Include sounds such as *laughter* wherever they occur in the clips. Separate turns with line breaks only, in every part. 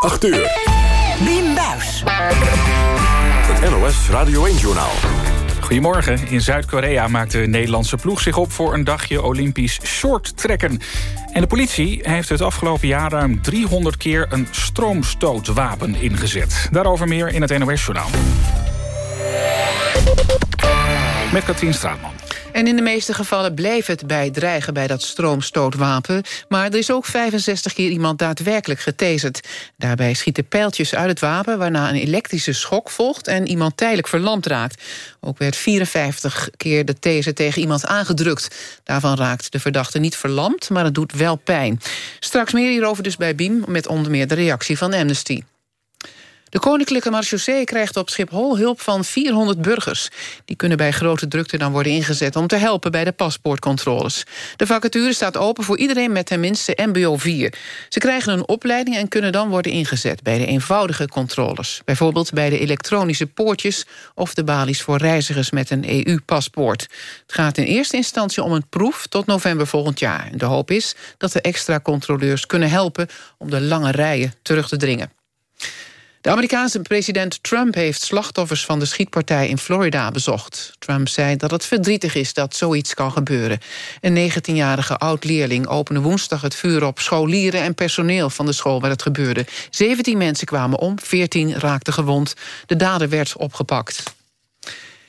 8 uur.
Bien Buis.
Het NOS Radio 1-journaal.
Goedemorgen. In Zuid-Korea maakt de Nederlandse ploeg zich op... voor een dagje Olympisch shorttrekken. En de politie heeft het afgelopen jaar ruim 300 keer... een stroomstootwapen ingezet. Daarover meer in het NOS-journaal. Met Katrien Straatman.
En in de meeste gevallen bleef het bij dreigen bij dat stroomstootwapen. Maar er is ook 65 keer iemand daadwerkelijk getaserd. Daarbij schieten pijltjes uit het wapen... waarna een elektrische schok volgt en iemand tijdelijk verlamd raakt. Ook werd 54 keer de taser tegen iemand aangedrukt. Daarvan raakt de verdachte niet verlamd, maar het doet wel pijn. Straks meer hierover dus bij Biem... met onder meer de reactie van Amnesty. De Koninklijke Marechaussee krijgt op Schiphol hulp van 400 burgers. Die kunnen bij grote drukte dan worden ingezet... om te helpen bij de paspoortcontroles. De vacature staat open voor iedereen met tenminste mbo 4. Ze krijgen een opleiding en kunnen dan worden ingezet... bij de eenvoudige controles. Bijvoorbeeld bij de elektronische poortjes... of de balies voor reizigers met een EU-paspoort. Het gaat in eerste instantie om een proef tot november volgend jaar. De hoop is dat de extra controleurs kunnen helpen... om de lange rijen terug te dringen. De Amerikaanse president Trump heeft slachtoffers van de schietpartij in Florida bezocht. Trump zei dat het verdrietig is dat zoiets kan gebeuren. Een 19-jarige oud-leerling opende woensdag het vuur op scholieren en personeel van de school waar het gebeurde. 17 mensen kwamen om, 14 raakten gewond. De dader werd opgepakt.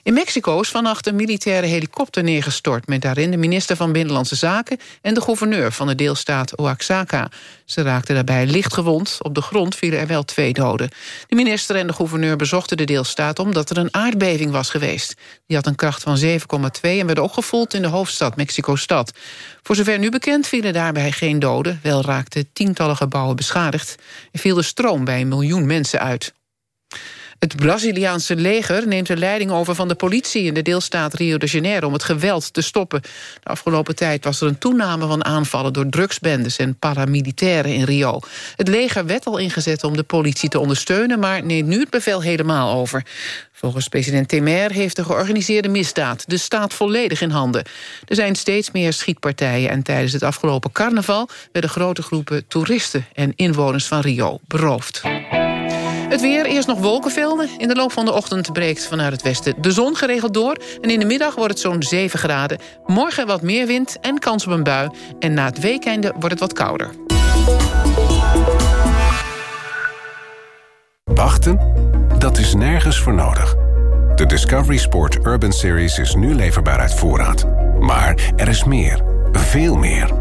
In Mexico is vannacht een militaire helikopter neergestort... met daarin de minister van Binnenlandse Zaken... en de gouverneur van de deelstaat Oaxaca. Ze raakten daarbij licht gewond. Op de grond vielen er wel twee doden. De minister en de gouverneur bezochten de deelstaat... omdat er een aardbeving was geweest. Die had een kracht van 7,2 en werd ook gevoeld in de hoofdstad Mexico-stad. Voor zover nu bekend vielen daarbij geen doden. Wel raakten tientallen gebouwen beschadigd. Er viel de stroom bij een miljoen mensen uit. Het Braziliaanse leger neemt de leiding over van de politie... in de deelstaat Rio de Janeiro om het geweld te stoppen. De afgelopen tijd was er een toename van aanvallen... door drugsbendes en paramilitairen in Rio. Het leger werd al ingezet om de politie te ondersteunen... maar neemt nu het bevel helemaal over. Volgens president Temer heeft de georganiseerde misdaad... de staat volledig in handen. Er zijn steeds meer schietpartijen... en tijdens het afgelopen carnaval... werden grote groepen toeristen en inwoners van Rio beroofd. Het weer, eerst nog wolkenvelden. In de loop van de ochtend breekt vanuit het westen de zon geregeld door. En in de middag wordt het zo'n 7 graden. Morgen wat meer wind en kans op een bui. En na het weekende wordt het wat kouder.
Wachten? Dat is nergens voor nodig. De Discovery Sport Urban Series is nu leverbaar uit voorraad. Maar er is meer. Veel meer.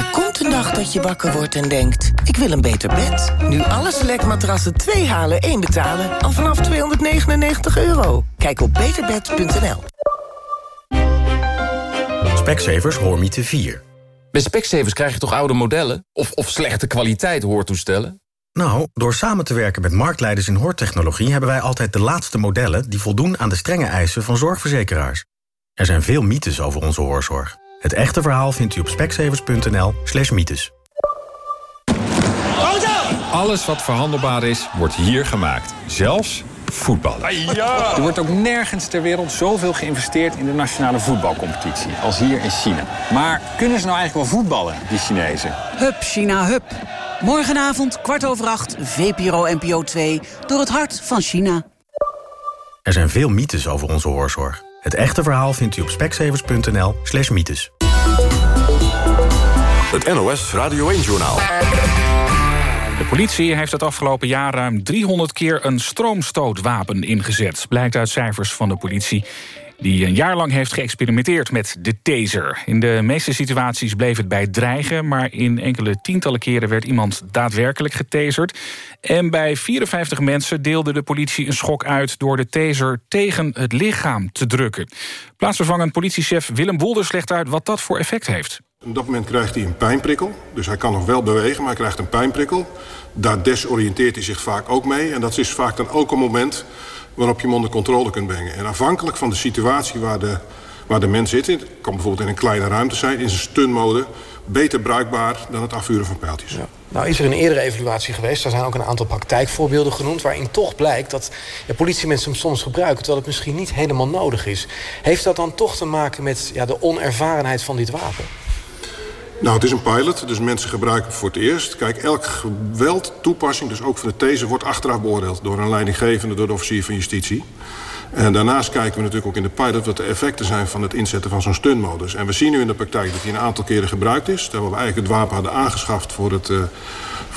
Er komt een dag dat je wakker wordt en denkt... ik wil een beter bed. Nu alle select matrassen 2 halen, 1 betalen... al vanaf 299 euro. Kijk op beterbed.nl.
Specsavers Hoormiete 4.
Bij Specsavers krijg je toch oude modellen? Of, of slechte kwaliteit hoortoestellen?
Nou, door samen te werken met marktleiders in hoortechnologie... hebben wij altijd de laatste modellen die voldoen aan de strenge eisen van zorgverzekeraars. Er zijn veel mythes over onze hoorzorg. Het echte verhaal vindt u op speksevers.nl slash mythes.
Alles wat verhandelbaar is, wordt hier gemaakt. Zelfs voetballen.
Er wordt ook nergens ter wereld zoveel geïnvesteerd in de nationale voetbalcompetitie als hier in China. Maar kunnen ze nou eigenlijk wel voetballen, die Chinezen?
Hup, China, hup. Morgenavond, kwart over acht, VPRO NPO 2, door het hart van China.
Er zijn veel mythes over onze hoorzorg. Het echte verhaal vindt u op speksevers.nl slash mythes.
Het NOS Radio 1-journaal.
De politie heeft het afgelopen jaar ruim 300 keer een stroomstootwapen ingezet. Blijkt uit cijfers van de politie. Die een jaar lang heeft geëxperimenteerd met de taser. In de meeste situaties bleef het bij dreigen... maar in enkele tientallen keren werd iemand daadwerkelijk getaserd. En bij 54 mensen deelde de politie een schok uit... door de taser tegen het lichaam te drukken. Plaatsvervangend politiechef Willem Wolders legt uit wat dat voor effect heeft.
Op dat moment krijgt hij een pijnprikkel. Dus hij kan nog wel bewegen, maar hij krijgt een pijnprikkel. Daar desoriënteert hij zich vaak ook mee. En dat is vaak dan ook een moment waarop je hem onder controle kunt brengen. En afhankelijk van de situatie waar de, waar de mens zit... het kan bijvoorbeeld in een kleine ruimte zijn, in zijn stunmode... beter bruikbaar dan het afvuren van pijltjes. Ja.
Nou is er een eerdere evaluatie geweest. Daar zijn ook een aantal praktijkvoorbeelden genoemd... waarin toch blijkt dat ja, politiemensen hem soms gebruiken... terwijl het misschien niet helemaal nodig is. Heeft dat dan toch te maken met ja, de onervarenheid van dit wapen?
Nou, het is een pilot, dus mensen gebruiken het voor het eerst. Kijk, elk geweld, toepassing, dus ook van de taser... wordt achteraf beoordeeld door een leidinggevende, door de officier van justitie. En daarnaast kijken we natuurlijk ook in de pilot... wat de effecten zijn van het inzetten van zo'n stunmodus. En we zien nu in de praktijk dat die een aantal keren gebruikt is. Terwijl we eigenlijk het wapen hadden aangeschaft voor het, uh,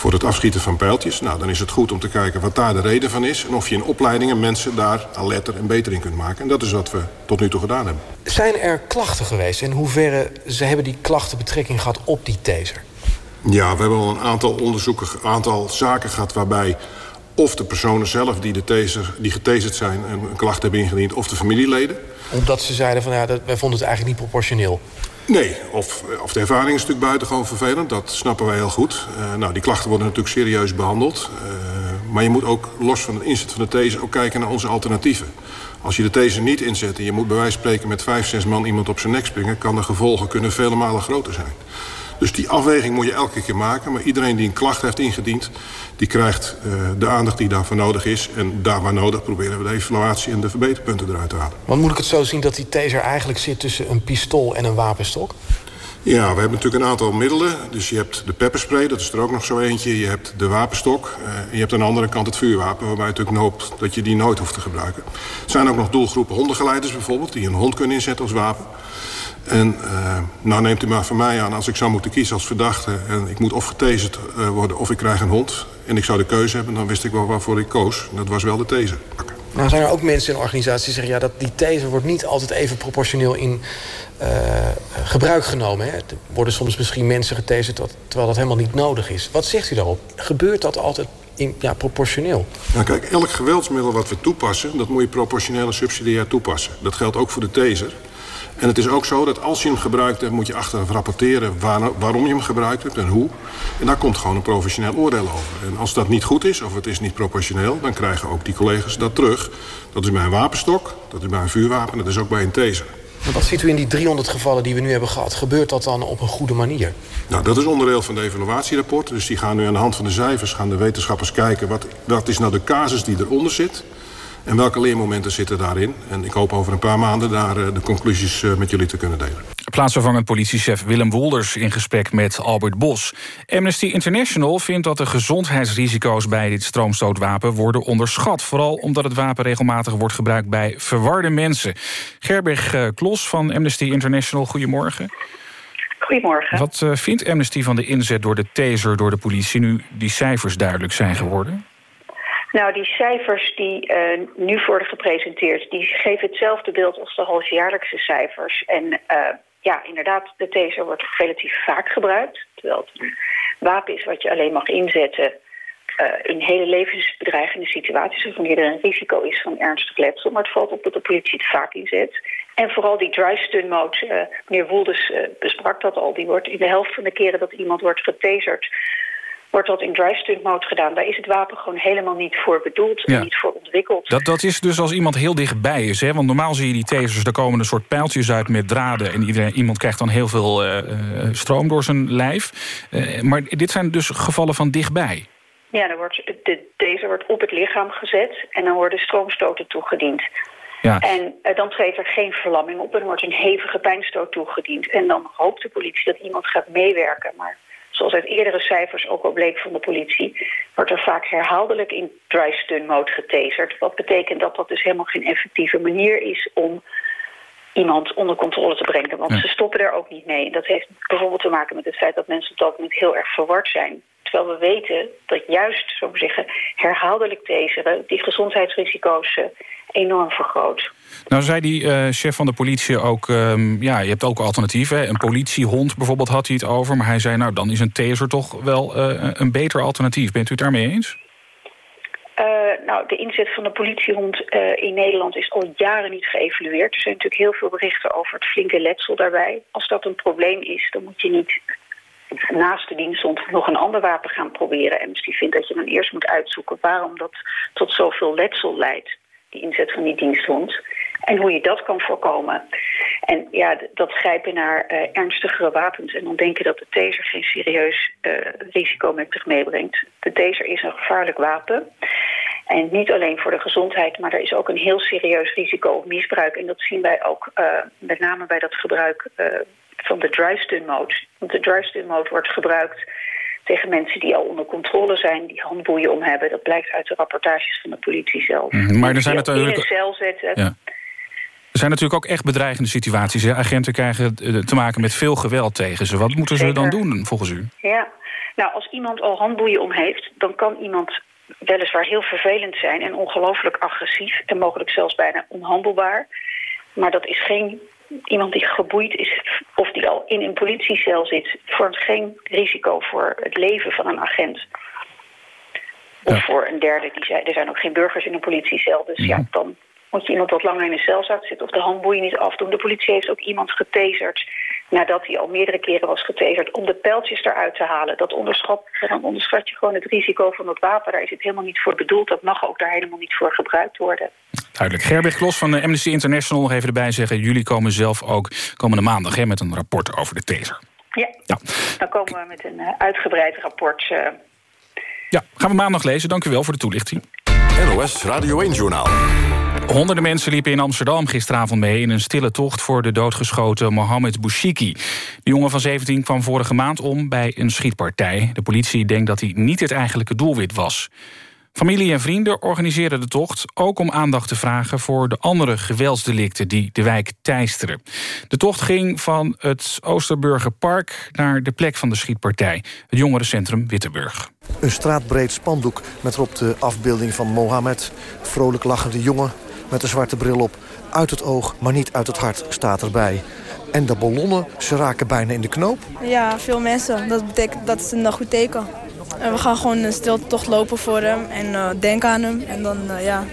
voor het afschieten van pijltjes. Nou, dan is het goed om te kijken wat daar de reden van is... en of je in opleidingen mensen daar alerter en beter in kunt maken. En dat is wat we tot nu toe gedaan hebben.
Zijn er klachten geweest? In hoeverre ze hebben die klachten betrekking gehad op die taser?
Ja, we hebben al een aantal onderzoeken, een aantal zaken gehad... waarbij of de personen zelf die, de taser, die getaserd zijn... een klacht hebben ingediend, of de familieleden.
Omdat ze zeiden van ja, dat, wij vonden het eigenlijk niet proportioneel.
Nee, of, of de ervaring is natuurlijk buitengewoon vervelend. Dat snappen wij heel goed. Uh, nou, die klachten worden natuurlijk serieus behandeld. Uh, maar je moet ook, los van het inzet van de taser... ook kijken naar onze alternatieven. Als je de taser niet inzet en je moet bij wijze van spreken... met vijf, zes man iemand op zijn nek springen... kan de gevolgen kunnen vele malen groter zijn. Dus die afweging moet je elke keer maken. Maar iedereen die een klacht heeft ingediend... die krijgt uh, de aandacht die daarvoor nodig is. En daar waar nodig proberen we de evaluatie en de verbeterpunten eruit te halen.
Want moet ik het zo zien dat die taser eigenlijk zit tussen een pistool en een wapenstok?
Ja, we hebben natuurlijk een aantal middelen. Dus je hebt de pepperspray, dat is er ook nog zo eentje. Je hebt de wapenstok. Uh, en je hebt aan de andere kant het vuurwapen... waarbij je natuurlijk hoopt dat je die nooit hoeft te gebruiken. Er zijn ook nog doelgroepen hondengeleiders bijvoorbeeld... die een hond kunnen inzetten als wapen. En uh, nou neemt u maar van mij aan, als ik zou moeten kiezen als verdachte... en ik moet of getaserd uh, worden of ik krijg een hond... en ik zou de keuze hebben, dan wist ik wel waarvoor ik koos. Dat was wel de taser.
Nou zijn er ook mensen in organisaties die zeggen... ja, dat die taser wordt niet altijd even proportioneel in uh, gebruik genomen. Hè? Er worden soms misschien mensen getaserd terwijl dat helemaal niet nodig is. Wat zegt u daarop? Gebeurt dat altijd in, ja, proportioneel?
Nou kijk, elk geweldsmiddel wat we toepassen... dat moet je proportioneel en subsidiair toepassen. Dat geldt ook voor de taser. En het is ook zo dat als je hem gebruikt hebt... moet je achteraf rapporteren waar, waarom je hem gebruikt hebt en hoe. En daar komt gewoon een professioneel oordeel over. En als dat niet goed is of het is niet proportioneel... dan krijgen ook die collega's dat terug. Dat is bij een wapenstok, dat is bij een vuurwapen... en dat is ook bij een taser.
Maar wat ziet u in die 300 gevallen die we nu hebben gehad? Gebeurt dat dan op een goede manier?
Nou, dat is onderdeel van de evaluatierapport. Dus die gaan nu aan de hand van de cijfers... gaan de wetenschappers kijken... wat, wat is nou de casus die eronder zit... En welke leermomenten zitten daarin? En ik hoop over een paar maanden daar de conclusies met jullie te kunnen delen.
Plaatsvervangend politiechef Willem Wolders in gesprek met Albert Bos. Amnesty International vindt dat de gezondheidsrisico's bij dit stroomstootwapen worden onderschat. Vooral omdat het wapen regelmatig wordt gebruikt bij verwarde mensen. Gerberg Klos van Amnesty International, goedemorgen.
Goedemorgen.
Wat vindt Amnesty van de inzet door de taser door de politie... nu die cijfers duidelijk zijn geworden?
Nou, die cijfers die uh, nu worden gepresenteerd... die geven hetzelfde beeld als de halfjaarlijkse cijfers. En uh, ja, inderdaad, de taser wordt relatief vaak gebruikt. Terwijl het een wapen is wat je alleen mag inzetten... Uh, in hele levensbedreigende situaties... wanneer er een risico is van ernstig letsel. Maar het valt op dat de politie het vaak inzet. En vooral die dry stun mode, meneer Woelders besprak dat al... die wordt in de helft van de keren dat iemand wordt getaserd wordt dat in dry stunt mode gedaan. Daar is het wapen gewoon helemaal niet voor bedoeld en niet voor ontwikkeld.
Dat, dat is dus als iemand heel dichtbij is. Hè? Want normaal zie je die tasers, daar komen een soort pijltjes uit met draden... en iedereen, iemand krijgt dan heel veel uh, stroom door zijn lijf. Uh, maar dit zijn dus gevallen van dichtbij.
Ja, dan wordt de taser wordt op het lichaam gezet... en dan worden stroomstoten toegediend.
Ja.
En uh, dan treedt er geen verlamming op en er wordt een hevige pijnstoot toegediend. En dan hoopt de politie dat iemand gaat meewerken, maar zoals uit eerdere cijfers ook al bleek van de politie... wordt er vaak herhaaldelijk in dry stun mode getaserd. Wat betekent dat dat dus helemaal geen effectieve manier is... om iemand onder controle te brengen. Want ze stoppen er ook niet mee. Dat heeft bijvoorbeeld te maken met het feit dat mensen op dat moment heel erg verward zijn. Terwijl we weten dat juist, zo zeggen, herhaaldelijk taseren... die gezondheidsrisico's enorm vergroot.
Nou zei die uh, chef van de politie ook... Um, ja, je hebt ook alternatieven. Een politiehond bijvoorbeeld had hij het over. Maar hij zei, nou, dan is een taser toch wel uh, een beter alternatief. Bent u het daarmee eens?
Uh, nou, de inzet van de politiehond in Nederland is al jaren niet geëvalueerd. Er zijn natuurlijk heel veel berichten over het flinke letsel daarbij. Als dat een probleem is, dan moet je niet naast de diensthond nog een ander wapen gaan proberen. En misschien vindt dat je dan eerst moet uitzoeken waarom dat tot zoveel letsel leidt, die inzet van die diensthond. En hoe je dat kan voorkomen. En ja, dat grijpen naar uh, ernstigere wapens en dan denken dat de taser geen serieus uh, risico met zich meebrengt. De taser is een gevaarlijk wapen. En niet alleen voor de gezondheid, maar er is ook een heel serieus risico op misbruik. En dat zien wij ook uh, met name bij dat gebruik van de drive-stun mode. Want de drive-stun mode wordt gebruikt tegen mensen die al onder controle zijn, die handboeien om hebben. Dat blijkt uit de rapportages van de politie zelf.
Mm, maar er zijn natuurlijk...
In een cel zetten.
Ja. Er zijn natuurlijk ook echt bedreigende situaties. Hè? Agenten krijgen te maken met veel geweld tegen ze. Wat moeten ze dan doen, volgens u?
Ja, nou, als iemand al handboeien om heeft... dan kan iemand weliswaar heel vervelend zijn... en ongelooflijk agressief en mogelijk zelfs bijna onhandelbaar. Maar dat is geen iemand die geboeid is of die al in een politiecel zit... vormt geen risico voor het leven van een agent. Of ja. voor een derde. Die zei, er zijn ook geen burgers in een politiecel. Dus ja, dan moet je iemand wat langer in een celzak zitten... of de handboeien niet afdoen. De politie heeft ook iemand getaserd nadat hij al meerdere keren was getaserd... om de pijltjes eruit te halen. Dat onderschat, dan onderschat je gewoon het risico van dat wapen. Daar is het helemaal niet voor bedoeld. Dat mag ook daar helemaal niet voor gebruikt worden.
Duidelijk. Gerbert Klos van de Amnesty International nog even erbij zeggen... jullie komen zelf ook komende maandag hè, met een rapport over de taser.
Ja, ja. dan komen we met een uh, uitgebreid rapport... Uh...
Ja, gaan we maandag lezen. Dank u wel voor de toelichting.
NOS Radio 1-journaal.
Honderden mensen liepen in Amsterdam gisteravond mee... in een stille tocht voor de doodgeschoten Mohamed Bouchiki. De jongen van 17 kwam vorige maand om bij een schietpartij. De politie denkt dat hij niet het eigenlijke doelwit was. Familie en vrienden organiseerden de tocht... ook om aandacht te vragen voor de andere geweldsdelicten... die de wijk teisteren. De tocht ging van het Oosterburgerpark naar de plek van de schietpartij. Het jongerencentrum Wittenburg.
Een straatbreed spandoek met erop de afbeelding van Mohammed. Vrolijk lachende jongen met een zwarte bril op. Uit het oog, maar niet uit het hart, staat erbij. En de ballonnen, ze raken bijna in de knoop.
Ja, veel mensen. Dat betekent dat is een goed teken. En we gaan gewoon een stilte tocht lopen voor hem en uh, denken aan hem. En dan, uh, ja,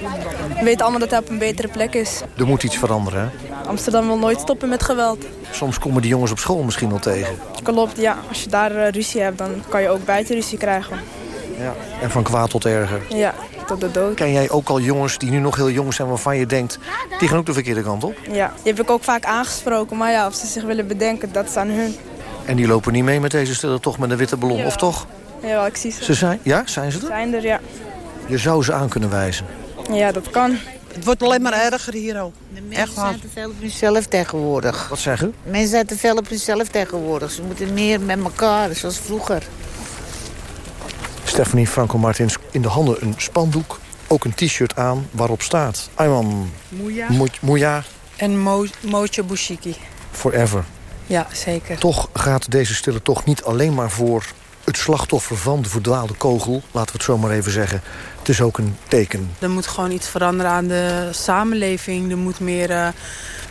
we weten allemaal dat hij op een betere plek is.
Er moet iets veranderen, hè?
Amsterdam wil nooit stoppen met geweld.
Soms komen die jongens op school misschien wel tegen.
Klopt, ja. Als je daar uh, ruzie hebt, dan kan je ook buiten ruzie krijgen.
Ja. En van kwaad tot erger.
Ja, tot de dood.
Ken jij ook al jongens die nu nog heel jong zijn waarvan je denkt... die gaan ook de verkeerde kant op?
Ja, die heb ik ook vaak aangesproken. Maar ja, of ze zich willen bedenken, dat is aan hun.
En die lopen niet mee met deze stille toch met een witte ballon, ja. of toch?
Ja, ik zie ze.
ze zijn, ja, zijn ze er?
Zijn er, ja.
Je zou ze aan kunnen wijzen.
Ja, dat kan.
Het wordt alleen maar erger hier ook.
De mensen Echt zijn te veel op hunzelf tegenwoordig.
Wat zeg u?
Mensen zijn te veel op hunzelf tegenwoordig. Ze moeten meer met elkaar, zoals vroeger.
Stephanie Franco-Martins in de handen een spandoek. Ook een t-shirt aan waarop staat... Ayman Mouya.
En Mo Bouchiki.
Forever.
Ja, zeker.
Toch gaat deze stille tocht niet alleen maar voor het slachtoffer van de verdwaalde kogel. Laten we het zo maar even zeggen. Het is ook een teken.
Er moet gewoon iets veranderen aan de samenleving. Er moet meer... Uh,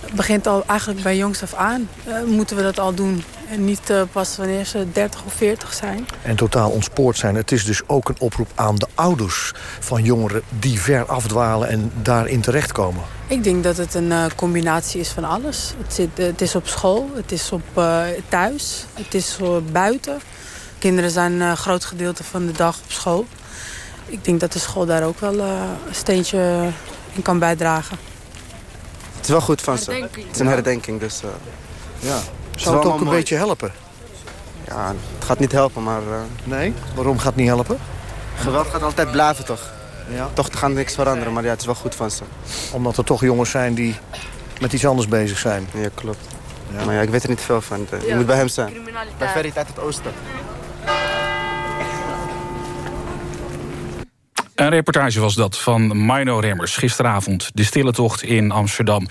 het begint al eigenlijk bij jongs af aan. Uh, moeten we dat al doen. En niet uh, pas wanneer ze 30 of 40 zijn.
En totaal ontspoord zijn. Het is dus ook een oproep aan de ouders van jongeren... die ver afdwalen en daarin terechtkomen.
Ik denk dat het een uh, combinatie is van alles. Het, zit, het is op school, het is op uh, thuis, het is buiten. Kinderen zijn een groot gedeelte van de dag op school. Ik denk dat de school daar ook wel een steentje in kan bijdragen.
Het is wel goed van ze. Het is een herdenking, dus...
ja. Zou het, het ook een mooi. beetje helpen?
Ja, het gaat niet helpen, maar... Uh...
Nee? Waarom gaat het niet helpen?
Geweld gaat altijd blijven, toch? Ja. Toch gaat niks veranderen, maar ja, het is wel goed van ze.
Omdat er toch jongens zijn die met iets anders bezig zijn?
Ja, klopt. Ja. Maar ja, ik weet er niet veel van. Je ja. moet bij hem zijn. Bij Ferry uit het oosten.
Een reportage was dat van Mino Remmers. Gisteravond de stille tocht in Amsterdam...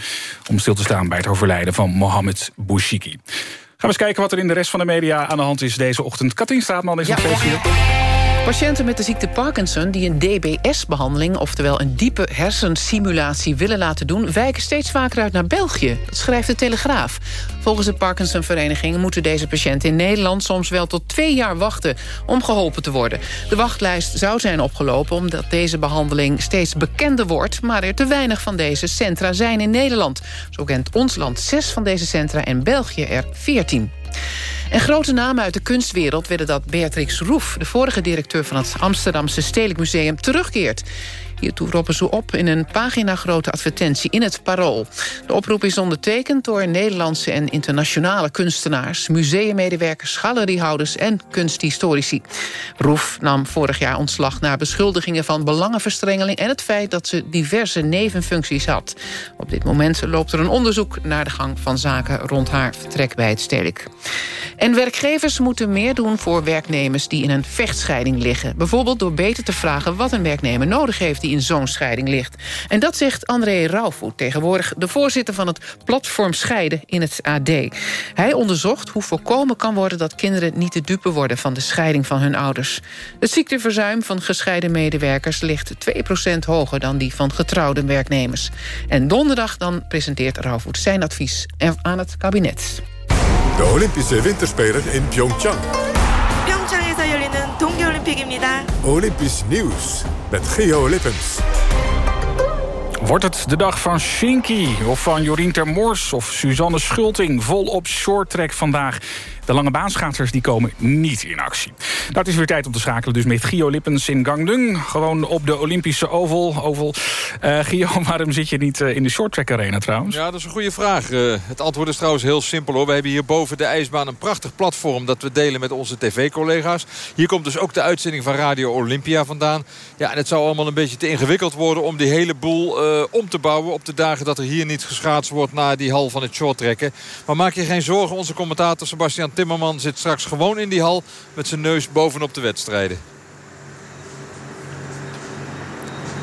om stil te staan bij het overlijden van Mohamed Bouchiki. Gaan we eens kijken wat er in de rest van de media aan de hand is deze ochtend. Katrien Straatman is nog steeds hier.
Patiënten met de ziekte Parkinson die een DBS-behandeling... oftewel een diepe hersensimulatie willen laten doen... wijken steeds vaker uit naar België. Dat schrijft de Telegraaf. Volgens de Parkinson-vereniging moeten deze patiënten in Nederland... soms wel tot twee jaar wachten om geholpen te worden. De wachtlijst zou zijn opgelopen omdat deze behandeling steeds bekender wordt... maar er te weinig van deze centra zijn in Nederland. Zo kent ons land zes van deze centra en België er veertien. En grote namen uit de kunstwereld willen dat Beatrix Roef... de vorige directeur van het Amsterdamse Stedelijk Museum, terugkeert. Hiertoe roepen ze op in een pagina-grote advertentie in het Parool. De oproep is ondertekend door Nederlandse en internationale kunstenaars... museummedewerkers, galeriehouders en kunsthistorici. Roef nam vorig jaar ontslag na beschuldigingen van belangenverstrengeling... en het feit dat ze diverse nevenfuncties had. Op dit moment loopt er een onderzoek naar de gang van zaken... rond haar vertrek bij het Stedelijk. En werkgevers moeten meer doen voor werknemers die in een vechtscheiding liggen. Bijvoorbeeld door beter te vragen wat een werknemer nodig heeft die in zo'n scheiding ligt. En dat zegt André Rauwvoet, tegenwoordig de voorzitter van het platform Scheiden in het AD. Hij onderzocht hoe voorkomen kan worden dat kinderen niet de dupe worden van de scheiding van hun ouders. Het ziekteverzuim van gescheiden medewerkers ligt 2% hoger dan die van getrouwde werknemers. En donderdag dan presenteert Rauwvoet zijn advies aan het kabinet.
De Olympische Winterspelen in Pyeongchang.
평창에서 열리는 동계올림픽입니다.
Olympisch nieuws met Geo Lippens.
Wordt het de dag van Shinky of van Jorien Termors of Suzanne Schulting... volop shorttrack vandaag? De lange baanschaatsers die komen niet in actie. Nou, het is weer tijd om te schakelen dus met Gio Lippens in Gangdung. Gewoon op de Olympische Oval. Oval. Uh, Gio, *laughs* waarom zit je niet uh, in de shorttrack arena trouwens?
Ja, dat is een goede vraag. Uh, het antwoord is trouwens heel simpel hoor. We hebben hier boven de ijsbaan een prachtig platform... dat we delen met onze tv-collega's. Hier komt dus ook de uitzending van Radio Olympia vandaan. Ja, en het zou allemaal een beetje te ingewikkeld worden... om die hele boel om te bouwen op de dagen dat er hier niet geschaatst wordt... naar die hal van het shorttrekken. Maar maak je geen zorgen, onze commentator Sebastian Timmerman zit straks gewoon in die hal met zijn neus bovenop de wedstrijden.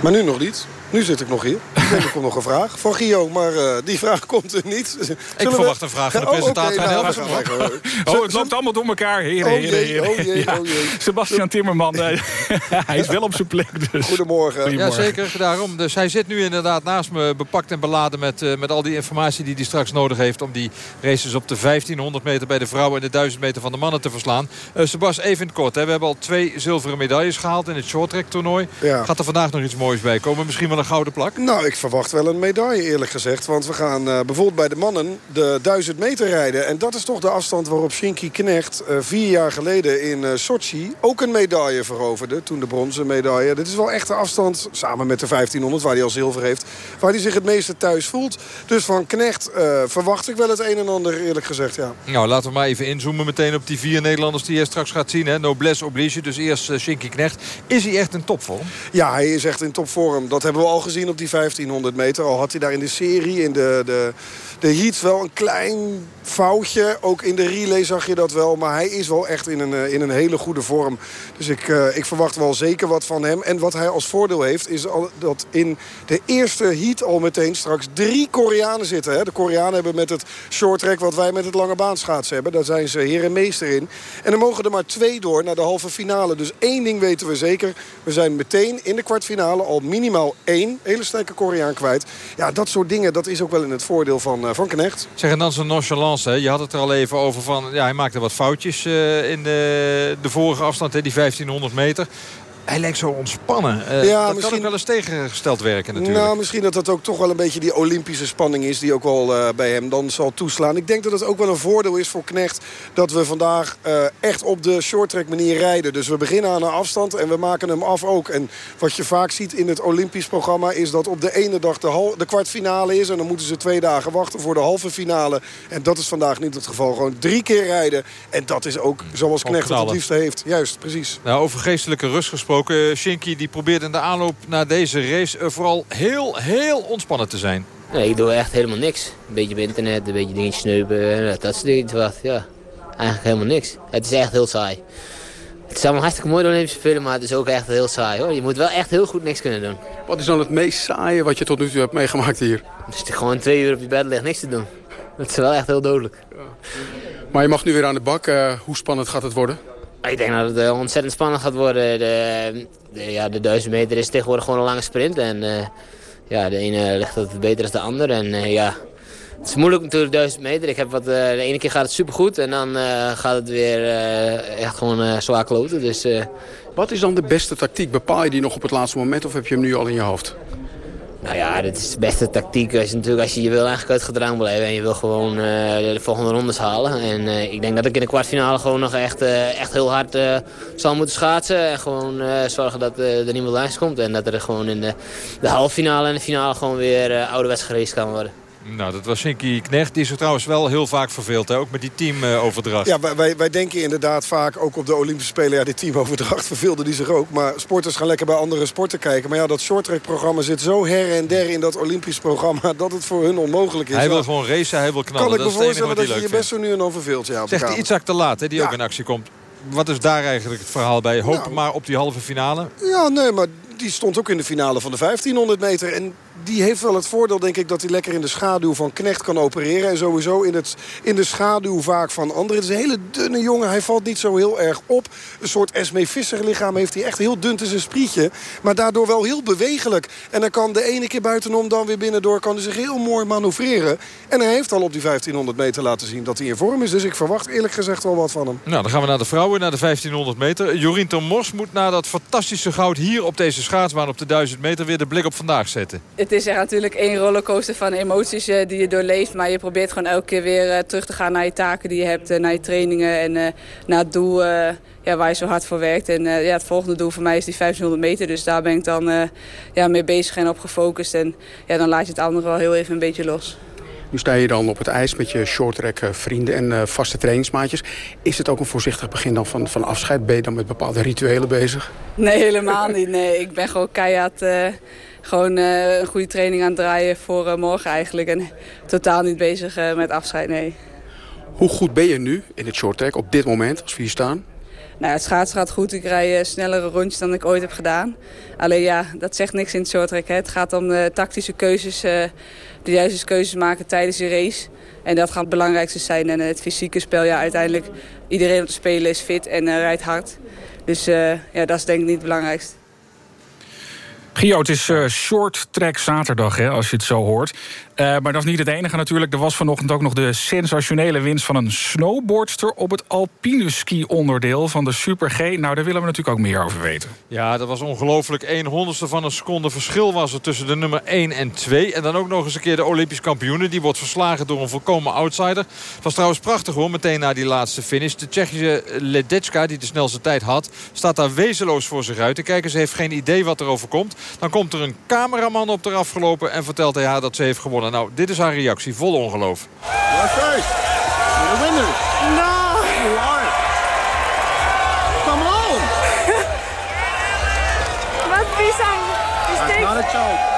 Maar nu nog niet. Nu zit ik nog hier. Ik er komt nog een vraag van Gio, maar uh, die vraag komt er niet.
Zullen ik verwacht een vraag van de presentator.
Oh, okay, nou, oh, het loopt allemaal door elkaar. Heren,
oh, jee, heren, oh, jee,
ja.
oh jee.
Sebastian Timmerman, uh, *laughs* hij is wel op zijn plek. Dus.
Goedemorgen.
Goedemorgen. Ja, zeker. Daarom. Dus hij zit nu inderdaad naast me bepakt en beladen met, uh, met al die informatie die hij straks nodig heeft... om die races op de 1500 meter bij de vrouwen en de 1000 meter van de mannen te verslaan. Uh, Sebas, even in het kort. Hè. We hebben al twee zilveren medailles gehaald in het shorttrack toernooi.
Ja.
Gaat er vandaag nog iets moois bij komen? Misschien wel een gouden plak?
Nou, ik verwacht wel een medaille eerlijk gezegd. Want we gaan uh, bijvoorbeeld bij de mannen de 1000 meter rijden. En dat is toch de afstand waarop Shinky Knecht uh, vier jaar geleden in uh, Sochi ook een medaille veroverde. Toen de bronzen medaille. Dit is wel echt de afstand, samen met de 1500 waar hij al zilver heeft. Waar hij zich het meeste thuis voelt. Dus van Knecht verwacht ik wel het een en ander eerlijk gezegd, ja.
Nou, laten we maar even inzoomen meteen op die vier Nederlanders die je straks gaat zien. Hè? Noblesse oblige, dus eerst Shinky Knecht. Is hij echt in topvorm?
Ja, hij is echt in topvorm. Dat hebben we al gezien op die 1500 meter. Al had hij daar in de serie, in de, de, de heats wel een klein foutje. Ook in de relay zag je dat wel. Maar hij is wel echt in een, in een hele goede vorm. Dus ik, uh, ik verwacht wel zeker wat van hem. En wat hij als voordeel heeft, is al dat in de eerste heat al meteen straks drie Koreanen zitten. Hè? De Koreanen hebben met het short track wat wij met het lange baanschaatsen hebben. Daar zijn ze heer en meester in. En dan mogen er maar twee door naar de halve finale. Dus één ding weten we zeker. We zijn meteen in de kwartfinale al minimaal één hele sterke Koreaan kwijt. Ja, dat soort dingen, dat is ook wel in het voordeel van, uh, van Knecht.
Zeg, en dan zo'n nonchalance. Hè? Je had het er al even over van... Ja, hij maakte wat foutjes uh, in de, de vorige afstand, hè, die 1500 meter. Hij lijkt zo ontspannen. Uh,
ja,
dat
misschien...
kan ook wel eens tegengesteld werken natuurlijk.
Nou, misschien dat dat ook toch wel een beetje die Olympische spanning is... die ook wel uh, bij hem dan zal toeslaan. Ik denk dat het ook wel een voordeel is voor Knecht... dat we vandaag uh, echt op de shorttrack manier rijden. Dus we beginnen aan een afstand en we maken hem af ook. En wat je vaak ziet in het Olympisch programma... is dat op de ene dag de, de kwartfinale is... en dan moeten ze twee dagen wachten voor de halve finale. En dat is vandaag niet het geval. Gewoon drie keer rijden. En dat is ook zoals Knecht het het liefst heeft. Juist, precies.
Nou, over geestelijke rust gesproken... Shinky die probeert in de aanloop naar deze race vooral heel, heel ontspannen te zijn.
Nee, ik doe echt helemaal niks. Een beetje op internet, een beetje dingetjes sneupen, dat soort dingen. Wat, ja, eigenlijk helemaal niks. Het is echt heel saai. Het is allemaal hartstikke mooi de Olympische Spelen, maar het is ook echt heel saai hoor. Je moet wel echt heel goed niks kunnen doen.
Wat is dan het meest saaie wat je tot nu toe hebt meegemaakt hier?
Dus gewoon twee uur op je bed liggen niks te doen. Dat is wel echt heel dodelijk.
Ja. Maar je mag nu weer aan de bak. Uh, hoe spannend gaat het worden?
Ik denk dat het uh, ontzettend spannend gaat worden. De, de, ja, de 1000 meter is tegenwoordig gewoon een lange sprint. En uh, ja, de ene ligt het beter dan de ander. En ja, het is moeilijk natuurlijk 1000 meter. Ik heb wat, de ene keer gaat het supergoed en dan gaat het weer echt gewoon zwaar kloten. Dus,
wat is dan de beste tactiek? Bepaal je die nog op het laatste moment of heb je hem nu al in je hoofd?
Nou ja, dit is de beste tactiek. Je, natuurlijk, als je, je wil eigenlijk uitgedragen blijven en je wil gewoon uh, de volgende rondes halen. En uh, ik denk dat ik in de kwartfinale gewoon nog echt, uh, echt heel hard zal moeten schaatsen. En gewoon zorgen dat er niemand langs komt. En dat er gewoon in de, de halve finale en de finale gewoon weer ouderwets gereisd kan worden.
Nou, dat was Shinky Knecht. Die is er trouwens wel heel vaak verveeld. Hè? Ook met die teamoverdracht.
Ja, wij, wij denken inderdaad vaak, ook op de Olympische Spelen... ja, die teamoverdracht *laughs* verveelde die zich ook. Maar sporters gaan lekker bij andere sporten kijken. Maar ja, dat shorttrack-programma zit zo her en der in dat Olympisch programma... *laughs* dat het voor hun onmogelijk is.
Hij wil gewoon racen, hij wil knallen.
Kan ik
me
voorstellen dat je je best zo nu en dan verveelt. Ja,
Zegt Itzak te laat, hè, die ook in actie komt. Wat is daar eigenlijk het verhaal bij? Hoop nou, maar op die halve finale.
Ja, nee, maar die stond ook in de finale van de 1500 meter. En die heeft wel het voordeel, denk ik, dat hij lekker in de schaduw van Knecht kan opereren. En sowieso in, het, in de schaduw vaak van anderen. Het is een hele dunne jongen. Hij valt niet zo heel erg op. Een soort Esme Visser lichaam heeft hij echt heel dun te zijn sprietje. Maar daardoor wel heel bewegelijk. En dan kan de ene keer buitenom, dan weer binnendoor... kan hij zich heel mooi manoeuvreren. En hij heeft al op die 1500 meter laten zien dat hij in vorm is. Dus ik verwacht eerlijk gezegd wel wat van hem.
Nou, dan gaan we naar de vrouwen, naar de 1500 meter. Jorien Mos moet na dat fantastische goud hier op deze schaatsbaan op de 1000 meter... weer de blik op vandaag zetten
het is er natuurlijk één rollercoaster van emoties uh, die je doorleeft. Maar je probeert gewoon elke keer weer uh, terug te gaan naar je taken die je hebt. Uh, naar je trainingen en naar het doel ja, waar je zo hard voor werkt. En ja, het volgende doel voor mij is die 1500 meter. Dus daar ben ik dan ja, mee bezig en op gefocust. En ja, dan laat je het andere wel heel even een beetje los.
Nu sta je dan op het ijs met je shorttrack vrienden en uh, vaste trainingsmaatjes. Is het ook een voorzichtig begin dan van, van afscheid? Ben je dan met bepaalde rituelen bezig?
Nee, helemaal niet. Nee, ik ben gewoon keihard gewoon uh, een goede training aan het draaien voor uh, morgen eigenlijk. En totaal niet bezig uh, met afscheid, nee.
Hoe goed ben je nu in het short track op dit moment, als we hier staan?
Nou, het schaatsen gaat goed. Ik rij snellere rondjes dan ik ooit heb gedaan. Alleen ja, dat zegt niks in het short track. Hè. Het gaat om de tactische keuzes, de juiste keuzes maken tijdens de race. En dat gaat het belangrijkste zijn. En het fysieke spel, ja, uiteindelijk iedereen op de spelen is fit en rijdt hard. Dus ja, dat is denk ik niet het belangrijkste.
Gio, het is uh, short track zaterdag, hè, als je het zo hoort. Uh, maar dat is niet het enige natuurlijk. Er was vanochtend ook nog de sensationele winst van een snowboardster... op het alpine ski-onderdeel van de Super G. Nou, daar willen we natuurlijk ook meer over weten.
Ja, dat was ongelooflijk. 1 honderdste van een seconde verschil was er tussen de nummer 1 en 2. En dan ook nog eens een keer de Olympisch kampioene. Die wordt verslagen door een volkomen outsider. Het was trouwens prachtig hoor, meteen na die laatste finish. De Tsjechische Ledecka, die de snelste tijd had... staat daar wezenloos voor zich uit. De kijker ze heeft geen idee wat er over komt. Dan komt er een cameraman op eraf gelopen... en vertelt hij haar dat ze heeft gewonnen. Nou, dit is haar reactie. Vol ongeloof.
first. You're the winner. No. You are. Come on.
Wat bizar. That's not a joke.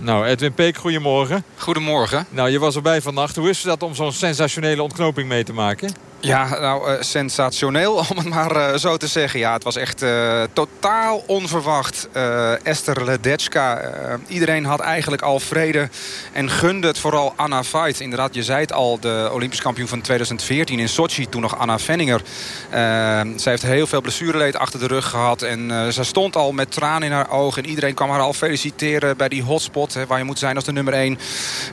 Nou, Edwin Peek, goedemorgen.
Goedemorgen.
Nou, je was erbij vannacht. Hoe is dat om zo'n sensationele ontknoping mee te maken?
Ja, nou, uh, sensationeel *laughs* om het maar uh, zo te zeggen. Ja, het was echt uh, totaal onverwacht. Esther Ledecka, iedereen had eigenlijk al vrede en gunde het vooral Anna Veit. Inderdaad, je zei het al, de Olympisch kampioen van 2014 in Sochi. Toen nog Anna Venninger. zij heeft heel veel blessureleed achter de rug gehad. En ze stond al met tranen in haar ogen. En iedereen kwam haar al feliciteren bij die hotspot. Waar je moet zijn als de nummer 1.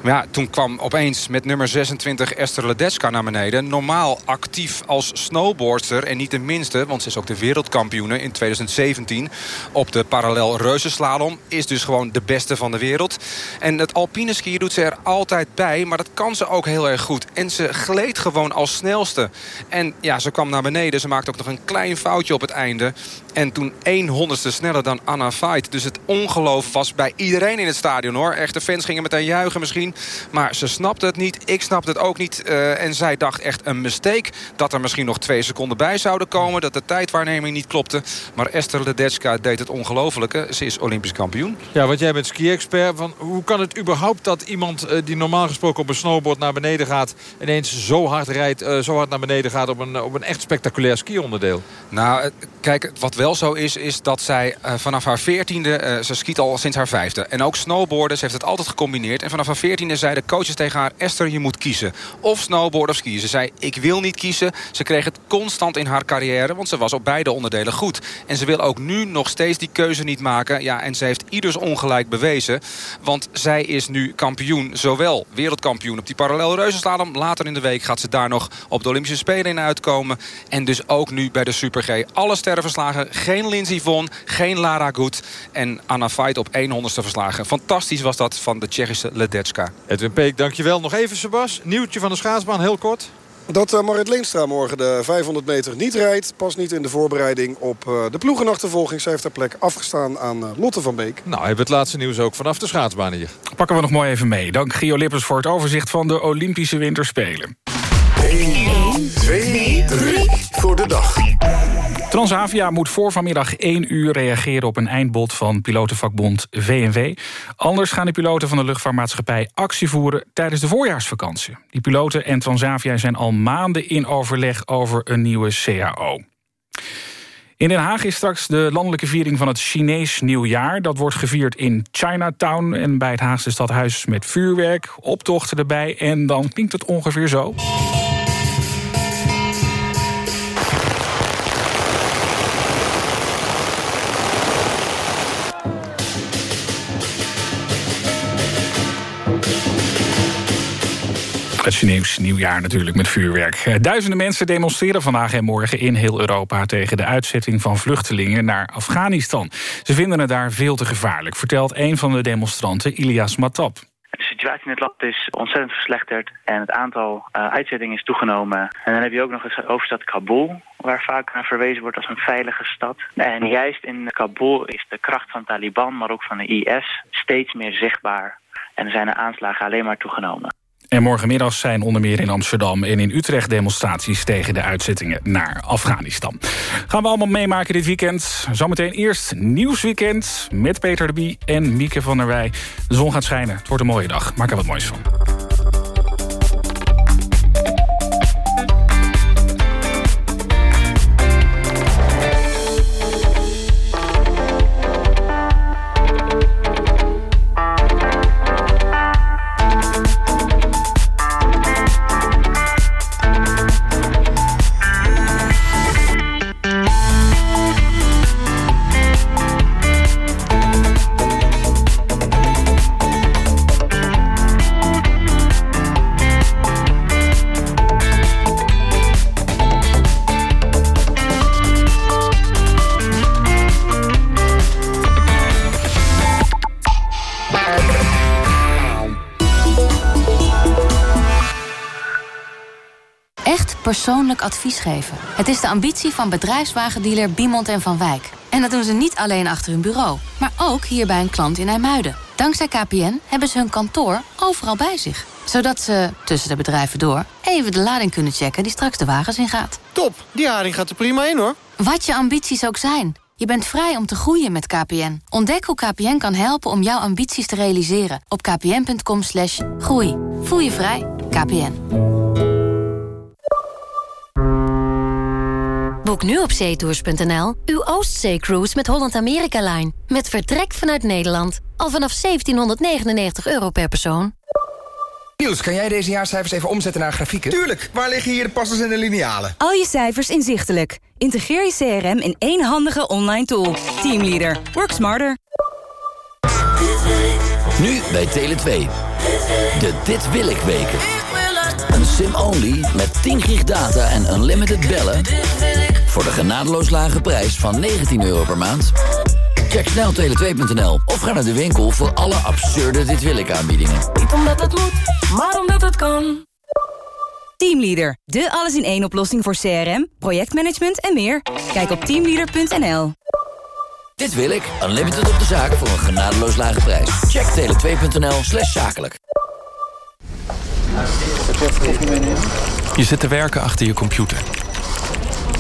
Maar ja, toen kwam opeens met nummer 26 Esther Ledecka naar beneden. Normaal actief als snowboardster. En niet de minste, want ze is ook de wereldkampioene in 2017... op de parallel reuzenslalom. Is dus gewoon de beste van de wereld. En het alpine skiën doet ze er altijd bij. Maar dat kan ze ook heel erg goed. En ze gleed gewoon als snelste. En ja, ze kwam naar beneden. Ze maakte ook nog een klein foutje op het einde. En toen één honderdste sneller dan Anna Veit. Dus het ongeloof was bij iedereen in het stadion hoor. Echte fans gingen meteen juichen misschien. Maar ze snapte het niet. Ik snapte het ook niet. Uh, en zij dacht echt een mistake. Dat er misschien nog twee seconden bij zouden komen. Dat de tijdwaarneming niet klopte. Maar Esther Ledecka deed het ongelofelijke. Ze is Olympisch kampioen.
Ja, want jij bent ski-expert. Hoe kan het überhaupt dat iemand uh, die normaal gesproken op een snowboard naar beneden gaat... ineens zo hard rijdt, uh, zo hard naar beneden gaat op een, op een echt spectaculair ski-onderdeel?
Nou, kijk, wat wel zo is, is dat zij vanaf haar veertiende... ze skiet al sinds haar vijfde. En ook snowboarden, ze heeft het altijd gecombineerd. En vanaf haar veertiende zeiden coaches tegen haar... Esther, je moet kiezen. Of snowboarden of skiën. Ze zei, ik wil niet niet kiezen. Ze kreeg het constant in haar carrière, want ze was op beide onderdelen goed. En ze wil ook nu nog steeds die keuze niet maken. Ja, en ze heeft ieders ongelijk bewezen. Want zij is nu kampioen, zowel wereldkampioen op die parallel reuzenslalom. Later in de week gaat ze daar nog op de Olympische Spelen in uitkomen. En dus ook nu bij de Super G. Alle sterren verslagen. Geen Lindsey Vonn, geen Lara Goed. En Anna Veit op 100ste verslagen. Fantastisch was dat van de Tsjechische Ledecka.
Edwin Peek, dankjewel. Nog even, Sebas. Nieuwtje van de schaatsbaan, heel kort.
Dat uh, Marit Leenstra morgen de 500 meter niet rijdt. Pas niet in de voorbereiding op uh, de ploegenachtervolging. Zij heeft haar plek afgestaan aan uh, Lotte van Beek.
Nou, hebben we het laatste nieuws ook vanaf de schaatsbaan hier.
Pakken we nog mooi even mee. Dank Gio Lippers voor het overzicht van de Olympische Winterspelen.
1, 2, 3 voor de dag.
Transavia moet voor vanmiddag 1 uur reageren op een eindbod van pilotenvakbond VNV. Anders gaan de piloten van de luchtvaartmaatschappij actie voeren tijdens de voorjaarsvakantie. Die piloten en Transavia zijn al maanden in overleg over een nieuwe CAO. In Den Haag is straks de landelijke viering van het Chinees nieuwjaar. Dat wordt gevierd in Chinatown en bij het Haagse stadhuis met vuurwerk, optochten erbij. En dan klinkt het ongeveer zo. Het Chinees nieuwjaar natuurlijk met vuurwerk. Duizenden mensen demonstreren vandaag en morgen in heel Europa... tegen de uitzetting van vluchtelingen naar Afghanistan. Ze vinden het daar veel te gevaarlijk, vertelt een van de demonstranten, Ilias Matab.
De situatie in het land is ontzettend verslechterd en het aantal uh, uitzettingen is toegenomen. En dan heb je ook nog de hoofdstad Kabul, waar vaak naar verwezen wordt als een veilige stad. En juist in Kabul is de kracht van Taliban, maar ook van de IS, steeds meer zichtbaar. En er zijn de aanslagen alleen maar toegenomen.
En morgenmiddag zijn onder meer in Amsterdam en in Utrecht demonstraties tegen de uitzettingen naar Afghanistan. Gaan we allemaal meemaken dit weekend. Zometeen eerst nieuwsweekend met Peter de Bie en Mieke van der Wij. De zon gaat schijnen, het wordt een mooie dag. Maak er wat moois van.
Persoonlijk advies geven. Het is de ambitie van bedrijfswagendealer Biemond en Van Wijk. En dat doen ze niet alleen achter hun bureau, maar ook hier bij een klant in IJmuiden. Dankzij KPN hebben ze hun kantoor overal bij zich. Zodat ze, tussen de bedrijven door, even de lading kunnen checken die straks de wagens ingaat.
Top, die haring gaat er prima in hoor.
Wat je ambities ook zijn. Je bent vrij om te groeien met KPN. Ontdek hoe KPN kan helpen om jouw ambities te realiseren. Op kpn.com slash groei. Voel je vrij. KPN.
Boek nu op zeetours.nl uw Oostzee-cruise met Holland America Line. Met vertrek vanuit Nederland. Al vanaf 1799 euro per persoon.
Niels, kan jij deze jaarcijfers even omzetten naar grafieken?
Tuurlijk, waar liggen hier de passers en de linealen?
Al je cijfers inzichtelijk. Integreer je CRM in één handige online tool. Teamleader. Work smarter.
Nu bij Tele2. De Dit Wil Ik weken. Een sim-only met 10 gig data en unlimited bellen... voor de genadeloos lage prijs van 19 euro per maand. Check snel tele2.nl of ga naar de winkel voor alle absurde Dit Wil Ik aanbiedingen.
Niet omdat het moet, maar omdat het kan. Teamleader, de alles-in-één oplossing voor CRM, projectmanagement en meer. Kijk op teamleader.nl.
Dit wil ik. Unlimited op de zaak voor een genadeloos lage prijs. Check tele2.nl slash zakelijk.
Je zit te werken achter je computer.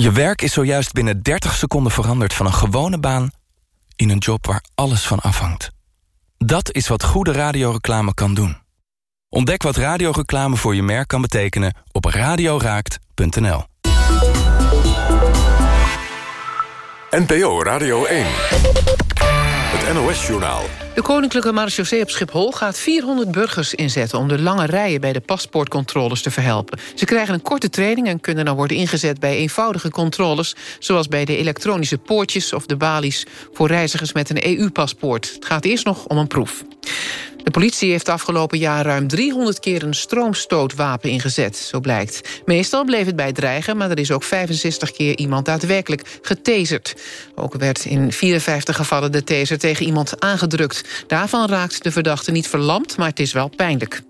Je werk is zojuist binnen 30 seconden veranderd van een gewone baan... in een job waar alles van afhangt. Dat is wat goede radioreclame kan doen. Ontdek wat radioreclame voor je merk kan betekenen op radioraakt.nl.
NPO Radio 1.
De Koninklijke Marechaussee op Schiphol gaat 400 burgers inzetten... om de lange rijen bij de paspoortcontroles te verhelpen. Ze krijgen een korte training en kunnen dan worden ingezet... bij eenvoudige controles, zoals bij de elektronische poortjes... of de balies voor reizigers met een EU-paspoort. Het gaat eerst nog om een proef. De politie heeft afgelopen jaar ruim 300 keer een stroomstootwapen ingezet, zo blijkt. Meestal bleef het bij dreigen, maar er is ook 65 keer iemand daadwerkelijk getaserd. Ook werd in 54 gevallen de taser tegen iemand aangedrukt. Daarvan raakt de verdachte niet verlamd, maar het is wel pijnlijk.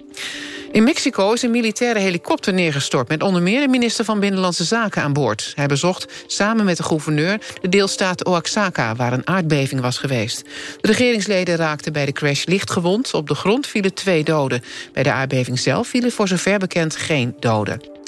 In Mexico is een militaire helikopter neergestort... met onder meer de minister van Binnenlandse Zaken aan boord. Hij bezocht samen met de gouverneur de deelstaat Oaxaca... waar een aardbeving was geweest. De regeringsleden raakten bij de crash licht gewond. Op de grond vielen twee doden. Bij de aardbeving zelf vielen voor zover bekend geen doden.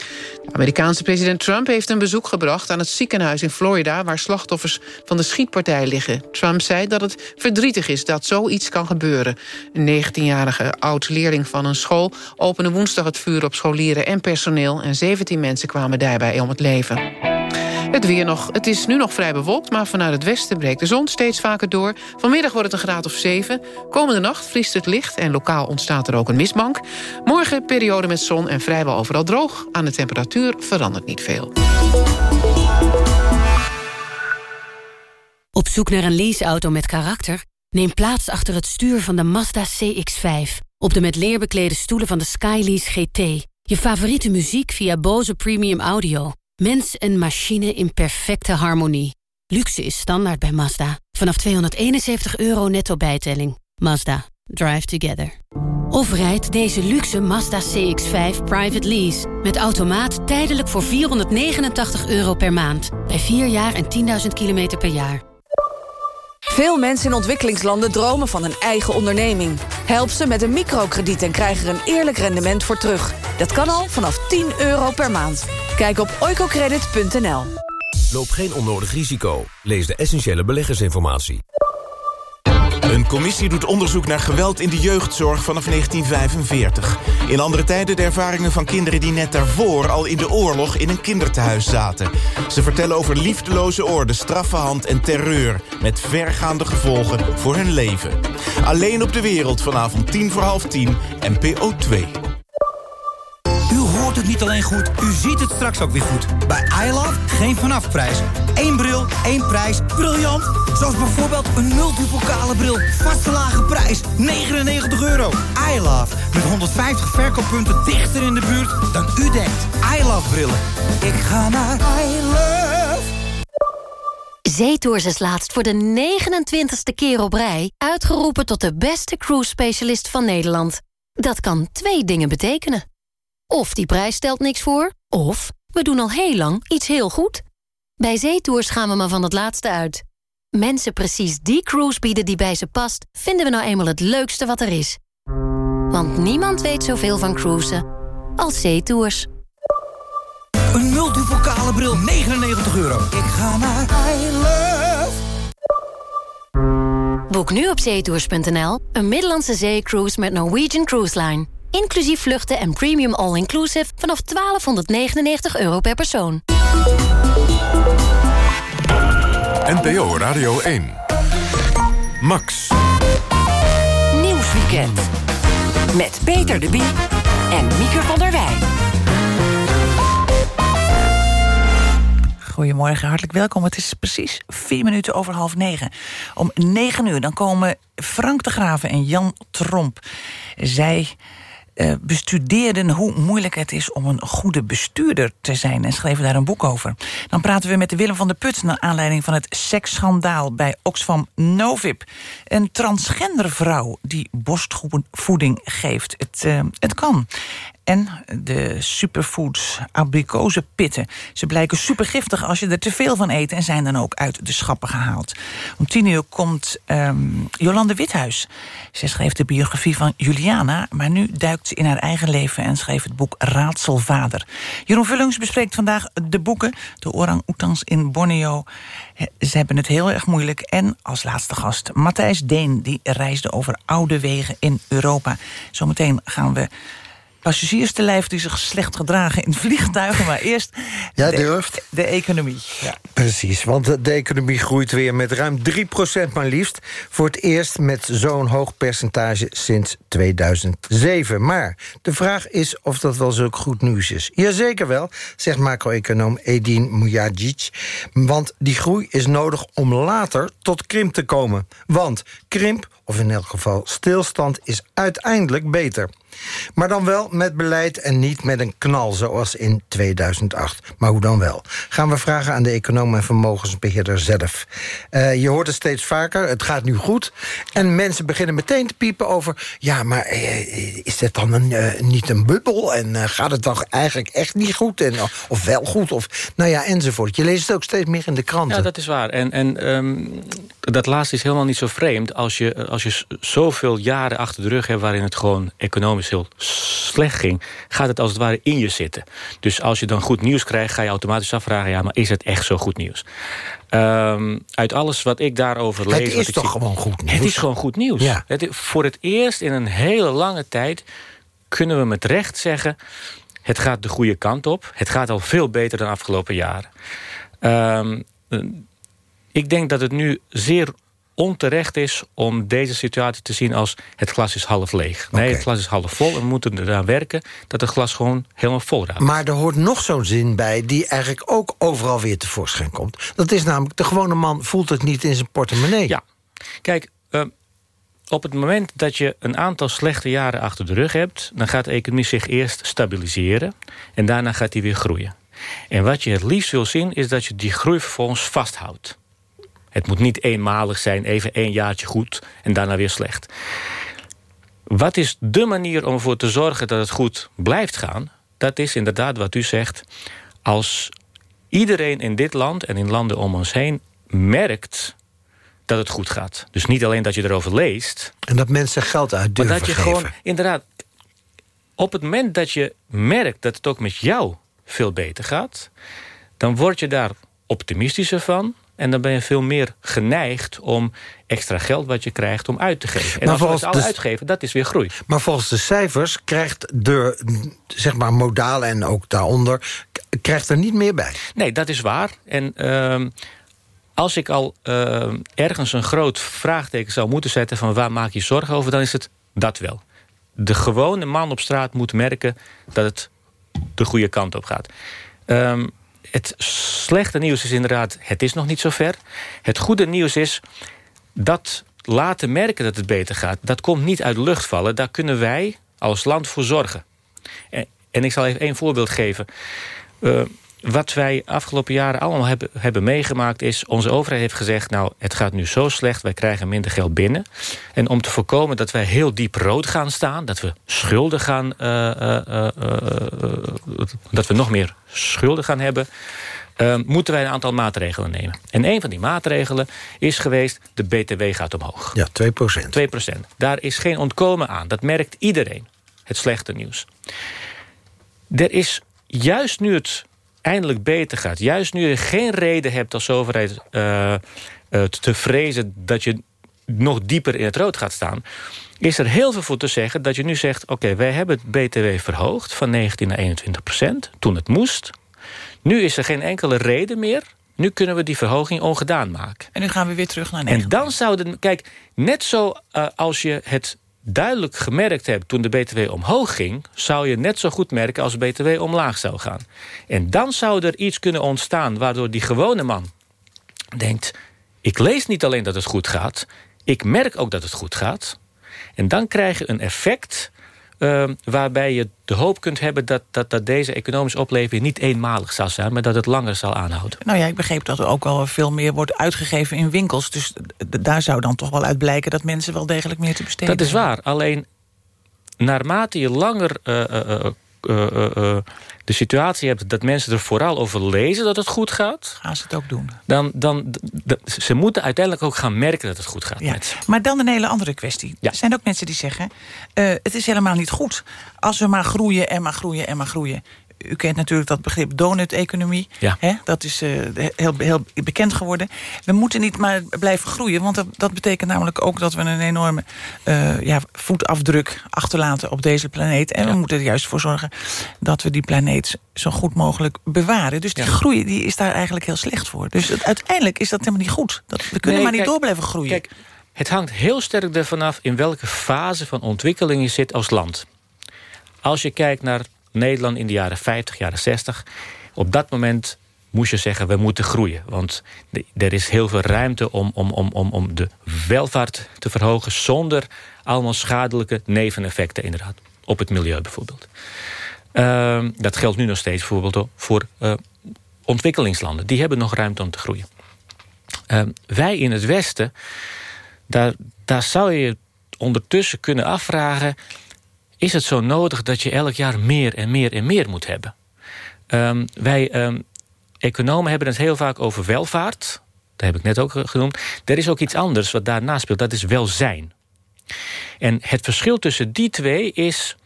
Amerikaanse president Trump heeft een bezoek gebracht aan het ziekenhuis in Florida... waar slachtoffers van de schietpartij liggen. Trump zei dat het verdrietig is dat zoiets kan gebeuren. Een 19-jarige oud-leerling van een school opende woensdag het vuur op scholieren en personeel... en 17 mensen kwamen daarbij om het leven. Het weer nog. Het is nu nog vrij bewolkt, maar vanuit het westen breekt de zon steeds vaker door. Vanmiddag wordt het een graad of 7. Komende nacht vriest het licht en lokaal ontstaat er ook een mistbank. Morgen periode met zon en vrijwel overal droog. Aan de temperatuur verandert niet veel.
Op zoek naar een leaseauto met karakter? Neem plaats achter het stuur van de Mazda CX-5. Op de met leer beklede stoelen van de Skylease GT. Je favoriete muziek via Bose Premium Audio. Mens en machine in perfecte harmonie. Luxe is standaard bij Mazda. Vanaf 271 euro netto bijtelling. Mazda. Drive together. Of rijd deze luxe Mazda CX-5 private lease. Met automaat tijdelijk voor 489 euro per maand. Bij 4 jaar en 10.000 kilometer per jaar.
Veel mensen in ontwikkelingslanden dromen van een eigen onderneming. Help ze met een microkrediet en krijg er een eerlijk rendement voor terug. Dat kan al vanaf 10 euro per maand. Kijk op oicocredit.nl.
Loop geen onnodig risico. Lees de essentiële beleggersinformatie.
Een commissie doet onderzoek naar geweld in de jeugdzorg vanaf 1945. In andere tijden de ervaringen van kinderen die net daarvoor... al in de oorlog in een kinderthuis zaten. Ze vertellen over liefdeloze orde, straffenhand en terreur... met vergaande gevolgen voor hun leven. Alleen op de wereld vanavond 10 voor half 10, NPO 2
het niet alleen goed, u ziet het straks ook weer goed. Bij iLove geen vanafprijs. Eén bril, één prijs. Briljant! Zoals bijvoorbeeld een multipokale bril. Vaste lage prijs, 99 euro. iLove, met 150 verkooppunten dichter in de buurt dan u denkt. iLove brillen. Ik ga naar iLove.
Zeetours is laatst voor de 29ste keer op rij... uitgeroepen tot de beste cruise specialist van Nederland. Dat kan twee dingen betekenen. Of die prijs stelt niks voor, of we doen al heel lang iets heel goed. Bij zeetours gaan we maar van het laatste uit. Mensen precies die cruise bieden die bij ze past... vinden we nou eenmaal het leukste wat er is. Want niemand weet zoveel van cruisen als zeetours.
Een multipokale bril, 99 euro. Ik ga naar I Love.
Boek nu op zeetours.nl een Middellandse zeecruise met Norwegian Cruise Line. Inclusief vluchten en premium all-inclusive vanaf 1299 euro per persoon.
NPO Radio 1. Max.
Nieuwsweekend. Met Peter de Bie en Mieke van der Wij.
Goedemorgen, hartelijk welkom. Het is precies vier minuten over half negen. Om negen uur dan komen Frank de Graven en Jan Tromp. Zij uh, bestudeerden hoe moeilijk het is om een goede bestuurder te zijn... en schreven daar een boek over. Dan praten we met Willem van der Put... naar aanleiding van het seksschandaal bij Oxfam Novib. Een transgender vrouw die borstvoeding geeft. Het, uh, het kan. En de superfoods abrikozenpitten. Ze blijken supergiftig als je er te veel van eet... en zijn dan ook uit de schappen gehaald. Om tien uur komt um, Jolande Withuis. Ze schreef de biografie van Juliana... maar nu duikt ze in haar eigen leven en schreef het boek Raadselvader. Jeroen Vullings bespreekt vandaag de boeken... de orang-oetangs in Borneo. Ze hebben het heel erg moeilijk. En als laatste gast Matthijs Deen... die reisde over oude wegen in Europa. Zometeen gaan we passagiers te lijf die zich slecht gedragen in vliegtuigen. Maar eerst *laughs*
ja,
de,
durft.
de economie. Ja.
Precies, want de economie groeit weer met ruim 3% maar liefst. Voor het eerst met zo'n hoog percentage sinds 2007. Maar de vraag is of dat wel zulk goed nieuws is. Jazeker wel, zegt macro-econoom Edin Mujagic. Want die groei is nodig om later tot krimp te komen. Want krimp, of in elk geval stilstand, is uiteindelijk beter. Maar dan wel met beleid en niet met een knal zoals in 2008. Maar hoe dan wel? Gaan we vragen aan de econoom en vermogensbeheerder zelf. Uh, je hoort het steeds vaker, het gaat nu goed. En mensen beginnen meteen te piepen over... ja, maar uh, is dit dan een, niet een bubbel? En gaat het dan eigenlijk echt niet goed? En, of wel goed? Of, nou ja, enzovoort. Je leest het ook steeds meer in de kranten.
Ja, dat is waar. En, en um, dat laatste is helemaal niet zo vreemd... als je, als je zoveel jaren achter de rug hebt... waarin het gewoon economisch heel slecht ging... gaat het als het ware in je zitten. Dus als je dan goed nieuws krijgt, ga je automatisch afvragen... ja, maar is het echt zo goed nieuws? Um, uit alles wat ik daarover lees...
Het is toch
zie,
gewoon goed nieuws?
Het is gewoon goed nieuws.
Ja.
Het, voor het eerst in een hele lange tijd kunnen we met recht zeggen... het gaat de goede kant op. Het gaat al veel beter dan de afgelopen jaren. Um, ik denk dat het nu zeer onterecht is om deze situatie te zien als het glas is half leeg. Nee, het glas is half vol en we moeten eraan werken dat het glas gewoon helemaal vol raakt.
Maar er hoort nog zo'n zin bij die eigenlijk ook overal weer tevoorschijn komt. Dat is namelijk, de gewone man voelt het niet in zijn portemonnee.
Ja, kijk, uh, op het moment dat je een aantal slechte jaren achter de rug hebt... dan gaat de economie zich eerst stabiliseren en daarna gaat die weer groeien. En wat je het liefst wil zien is dat je die groei vervolgens vasthoudt. Het moet niet eenmalig zijn, even één jaartje goed en daarna weer slecht. Wat is de manier om ervoor te zorgen dat het goed blijft gaan? Dat is inderdaad wat u zegt. Als iedereen in dit land en in landen om ons heen merkt dat het goed gaat. Dus niet alleen dat je erover leest.
En dat mensen geld uit durven
Maar dat je
geven.
gewoon, inderdaad, op het moment dat je merkt dat het ook met jou veel beter gaat... dan word je daar optimistischer van. En dan ben je veel meer geneigd om extra geld wat je krijgt om uit te geven. En
Maar
als we het al uitgeven, dat is weer groei.
Maar volgens de cijfers krijgt de zeg maar, modale en ook daaronder... krijgt er niet meer bij.
Nee, dat is waar. En ehm, als ik al ehm, ergens een groot vraagteken zou moeten zetten... van waar maak je zorgen over, dan is het dat wel. De gewone man op straat moet merken dat het de goede kant op gaat. Ehm, het slechte nieuws is inderdaad, het is nog niet zo ver. Het goede nieuws is dat laten merken dat het beter gaat... dat komt niet uit de lucht vallen. Daar kunnen wij als land voor zorgen. En, en ik zal even één voorbeeld geven. Uh, wat wij afgelopen jaren allemaal hebben, hebben meegemaakt is... onze overheid heeft gezegd, nou, het gaat nu zo slecht... wij krijgen minder geld binnen. En om te voorkomen dat wij heel diep rood gaan staan... dat we schulden gaan... Uh, uh, dat we nog meer schulden gaan hebben... moeten wij een aantal maatregelen nemen. En een van die maatregelen is geweest... de BTW gaat omhoog.
Ja, 2 procent.
2 procent. Daar is geen ontkomen aan. Dat merkt iedereen. Het slechte nieuws. Er is juist nu het eindelijk beter gaat. Juist nu je geen reden hebt als overheid uh, uh, te vrezen... dat je nog dieper in het rood gaat staan... is er heel veel voor te zeggen dat je nu zegt... oké, okay, wij hebben het BTW verhoogd van 19 naar 21 procent... toen het moest. Nu is er geen enkele reden meer... Nu kunnen we die verhoging ongedaan maken.
En nu gaan we weer terug naar 9.
En dan zouden... Kijk, net zo uh, als je het duidelijk gemerkt hebt toen de BTW omhoog ging... zou je net zo goed merken als de BTW omlaag zou gaan. En dan zou er iets kunnen ontstaan waardoor die gewone man denkt... ik lees niet alleen dat het goed gaat, ik merk ook dat het goed gaat. En dan krijg je een effect uh, waarbij je de hoop kunt hebben... Dat, dat, dat deze economische opleving niet eenmalig zal zijn... maar dat het langer zal aanhouden.
Nou ja, ik begreep dat er ook wel veel meer wordt uitgegeven in winkels. Dus daar zou dan toch wel uit blijken... dat mensen wel degelijk meer te besteden
Dat is waar. Alleen naarmate je langer uh, uh, eh, eh, eh, de situatie hebt dat mensen er vooral over lezen dat het goed gaat...
Gaan ze het ook doen.
Dan, dan, ze moeten uiteindelijk ook gaan merken dat het goed gaat
Ja.
met.
Maar dan een hele andere kwestie. Er zijn ook mensen die zeggen... het is helemaal niet goed als we maar groeien en maar groeien en maar groeien. U kent natuurlijk dat begrip donut-economie.
Ja.
Hè? Dat is eh, heel, heel bekend geworden. We moeten niet maar blijven groeien. Want dat, dat betekent namelijk ook dat we een enorme eh, ja, voetafdruk achterlaten op deze planeet. En we moeten er juist voor zorgen dat we die planeet zo goed mogelijk bewaren. Dus die groei die is daar eigenlijk heel slecht voor. Dus het- uiteindelijk is dat helemaal niet goed. Dat, we kunnen
Nee,
maar niet
kijk,
door blijven groeien.
Kijk, het hangt heel sterk ervan af in welke fase van ontwikkeling je zit als land. Als je kijkt naar Nederland in de jaren 50, jaren 60... op dat moment moest je zeggen, we moeten groeien. Want er is heel veel ruimte om, om, om, om, om de welvaart te verhogen... zonder allemaal schadelijke neveneffecten inderdaad. Op het milieu bijvoorbeeld. Ehm, dat geldt nu nog steeds bijvoorbeeld voor eh, ontwikkelingslanden. Die hebben nog ruimte om te groeien. Ehm, wij in het Westen, daar, daar zou je ondertussen kunnen afvragen... is het zo nodig dat je elk jaar meer en meer en meer moet hebben? Ehm, wij ehm, economen hebben het heel vaak over welvaart. Dat heb ik net ook eh, genoemd. Er is ook iets anders wat daarnaast speelt, dat is welzijn. En het verschil tussen die twee is...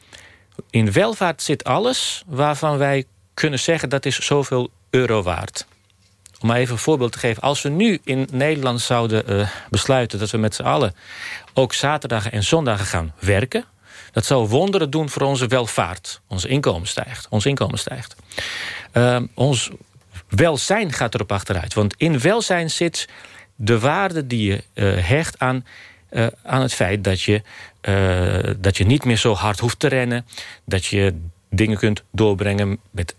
in welvaart zit alles waarvan wij kunnen zeggen... dat is zoveel euro waard. Om maar even een voorbeeld te geven. Als we nu in Nederland zouden eh, besluiten... dat we met z'n allen ook zaterdagen en zondagen gaan werken... dat zou wonderen doen voor onze welvaart. Onze inkomen stijgt. Ons inkomen stijgt. Eh, ons welzijn gaat erop achteruit. Want in welzijn zit de waarde die je eh, hecht aan, eh, aan het feit... Dat je, eh, dat je niet meer zo hard hoeft te rennen. Dat je dingen kunt doorbrengen met...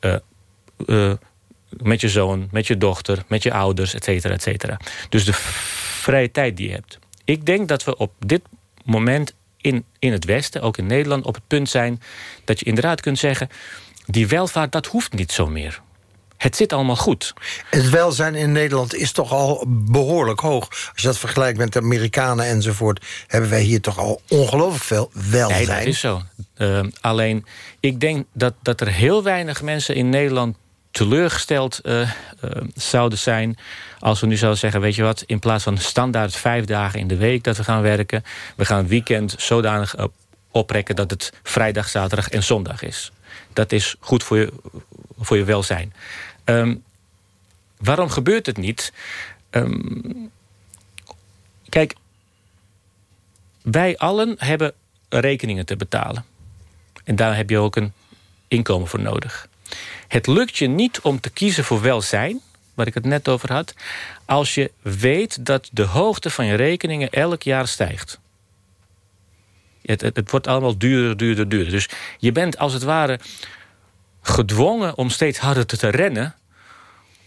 met je zoon, met je dochter, met je ouders, et cetera, et cetera. Dus de vrije tijd die je hebt. Ik denk dat we op dit moment in, in het Westen, ook in Nederland, op het punt zijn... dat je inderdaad kunt zeggen, die welvaart, dat hoeft niet zo meer. Het zit allemaal goed.
Het welzijn in Nederland is toch al behoorlijk hoog. Als je dat vergelijkt met de Amerikanen enzovoort... hebben wij hier toch al ongelooflijk veel welzijn.
Nee, dat is zo. Uh, alleen, ik denk dat, dat er heel weinig mensen in Nederland teleurgesteld uh, uh, zouden zijn... als we nu zouden zeggen, weet je wat... in plaats van standaard vijf dagen in de week dat we gaan werken... we gaan weekend zodanig oprekken dat het vrijdag, zaterdag en zondag is. Dat is goed voor je, voor je welzijn. Um, waarom gebeurt het niet? Um, kijk, wij allen hebben rekeningen te betalen. En daar heb je ook een inkomen voor nodig. Het lukt je niet om te kiezen voor welzijn, waar ik het net over had... als je weet dat de hoogte van je rekeningen elk jaar stijgt. Het, het, het wordt allemaal duurder, duurder, duurder. Dus je bent als het ware gedwongen om steeds harder te, te rennen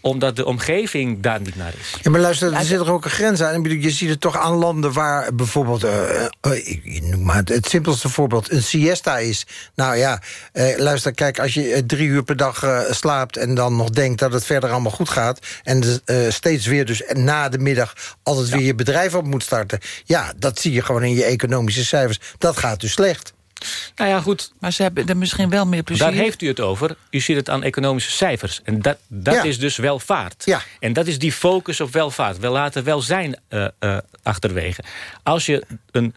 omdat de omgeving daar niet naar is.
Ja, maar luister, er zit er ook een grens aan. Je ziet het toch aan landen waar bijvoorbeeld... Uh, uh, ik noem maar het, het, simpelste voorbeeld, een siesta is. Nou ja, uh, luister, kijk, als je drie uur per dag slaapt... en dan nog denkt dat het verder allemaal goed gaat... en steeds weer dus na de middag altijd ja. weer je bedrijf op moet starten... ja, dat zie je gewoon in je economische cijfers. Dat gaat dus slecht.
Nou ja, goed.
Maar ze hebben er misschien wel meer plezier.
Daar heeft u het over. U ziet het aan economische cijfers. En dat, dat ja. is dus welvaart.
Ja.
En dat is die focus op welvaart. We laten welzijn uh, uh, achterwege. Als je een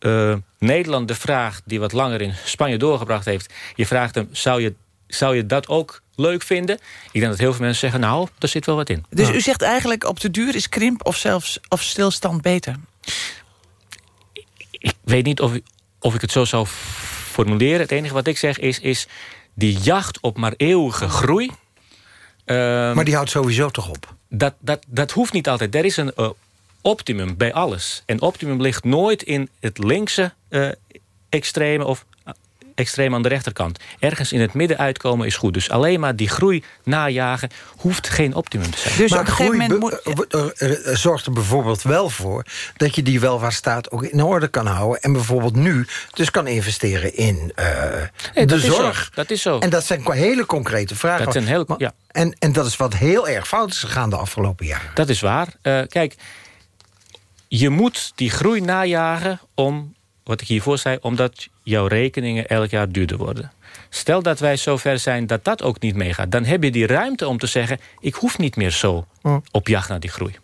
uh, Nederlander vraagt... die wat langer in Spanje doorgebracht heeft... je vraagt hem, zou je, zou je dat ook leuk vinden? Ik denk dat heel veel mensen zeggen, nou, daar zit wel wat in.
Dus
ja.
u zegt eigenlijk, op de duur is krimp of zelfs of stilstand beter?
Ik weet niet of u of ik het zo zou formuleren. Het enige wat ik zeg is, is die jacht op maar eeuwige groei...
Uh, maar die houdt sowieso toch op?
Dat, dat, dat hoeft niet altijd. Er is een uh, optimum bij alles. En optimum ligt nooit in het linkse uh, extreme... of extreem aan de rechterkant. Ergens in het midden uitkomen is goed. Dus alleen maar die groei najagen hoeft geen optimum te zijn.
Dus maar op groei moment moet... zorgt er bijvoorbeeld wel voor... dat je die welvaartsstaat ook in orde kan houden... en bijvoorbeeld nu dus kan investeren in uh,
nee,
de
dat
zorg.
Is zo. Dat is zo.
En dat zijn hele concrete vragen.
Dat zijn heel,
maar,
ja.
en, en dat is wat heel erg fout is gegaan de afgelopen jaren.
Dat is waar. Uh, kijk, je moet die groei najagen om... wat ik hiervoor zei, omdat jouw rekeningen elk jaar duurder worden. Stel dat wij zover zijn dat dat ook niet meegaat... dan heb je die ruimte om te zeggen... ik hoef niet meer zo op jacht naar die groei.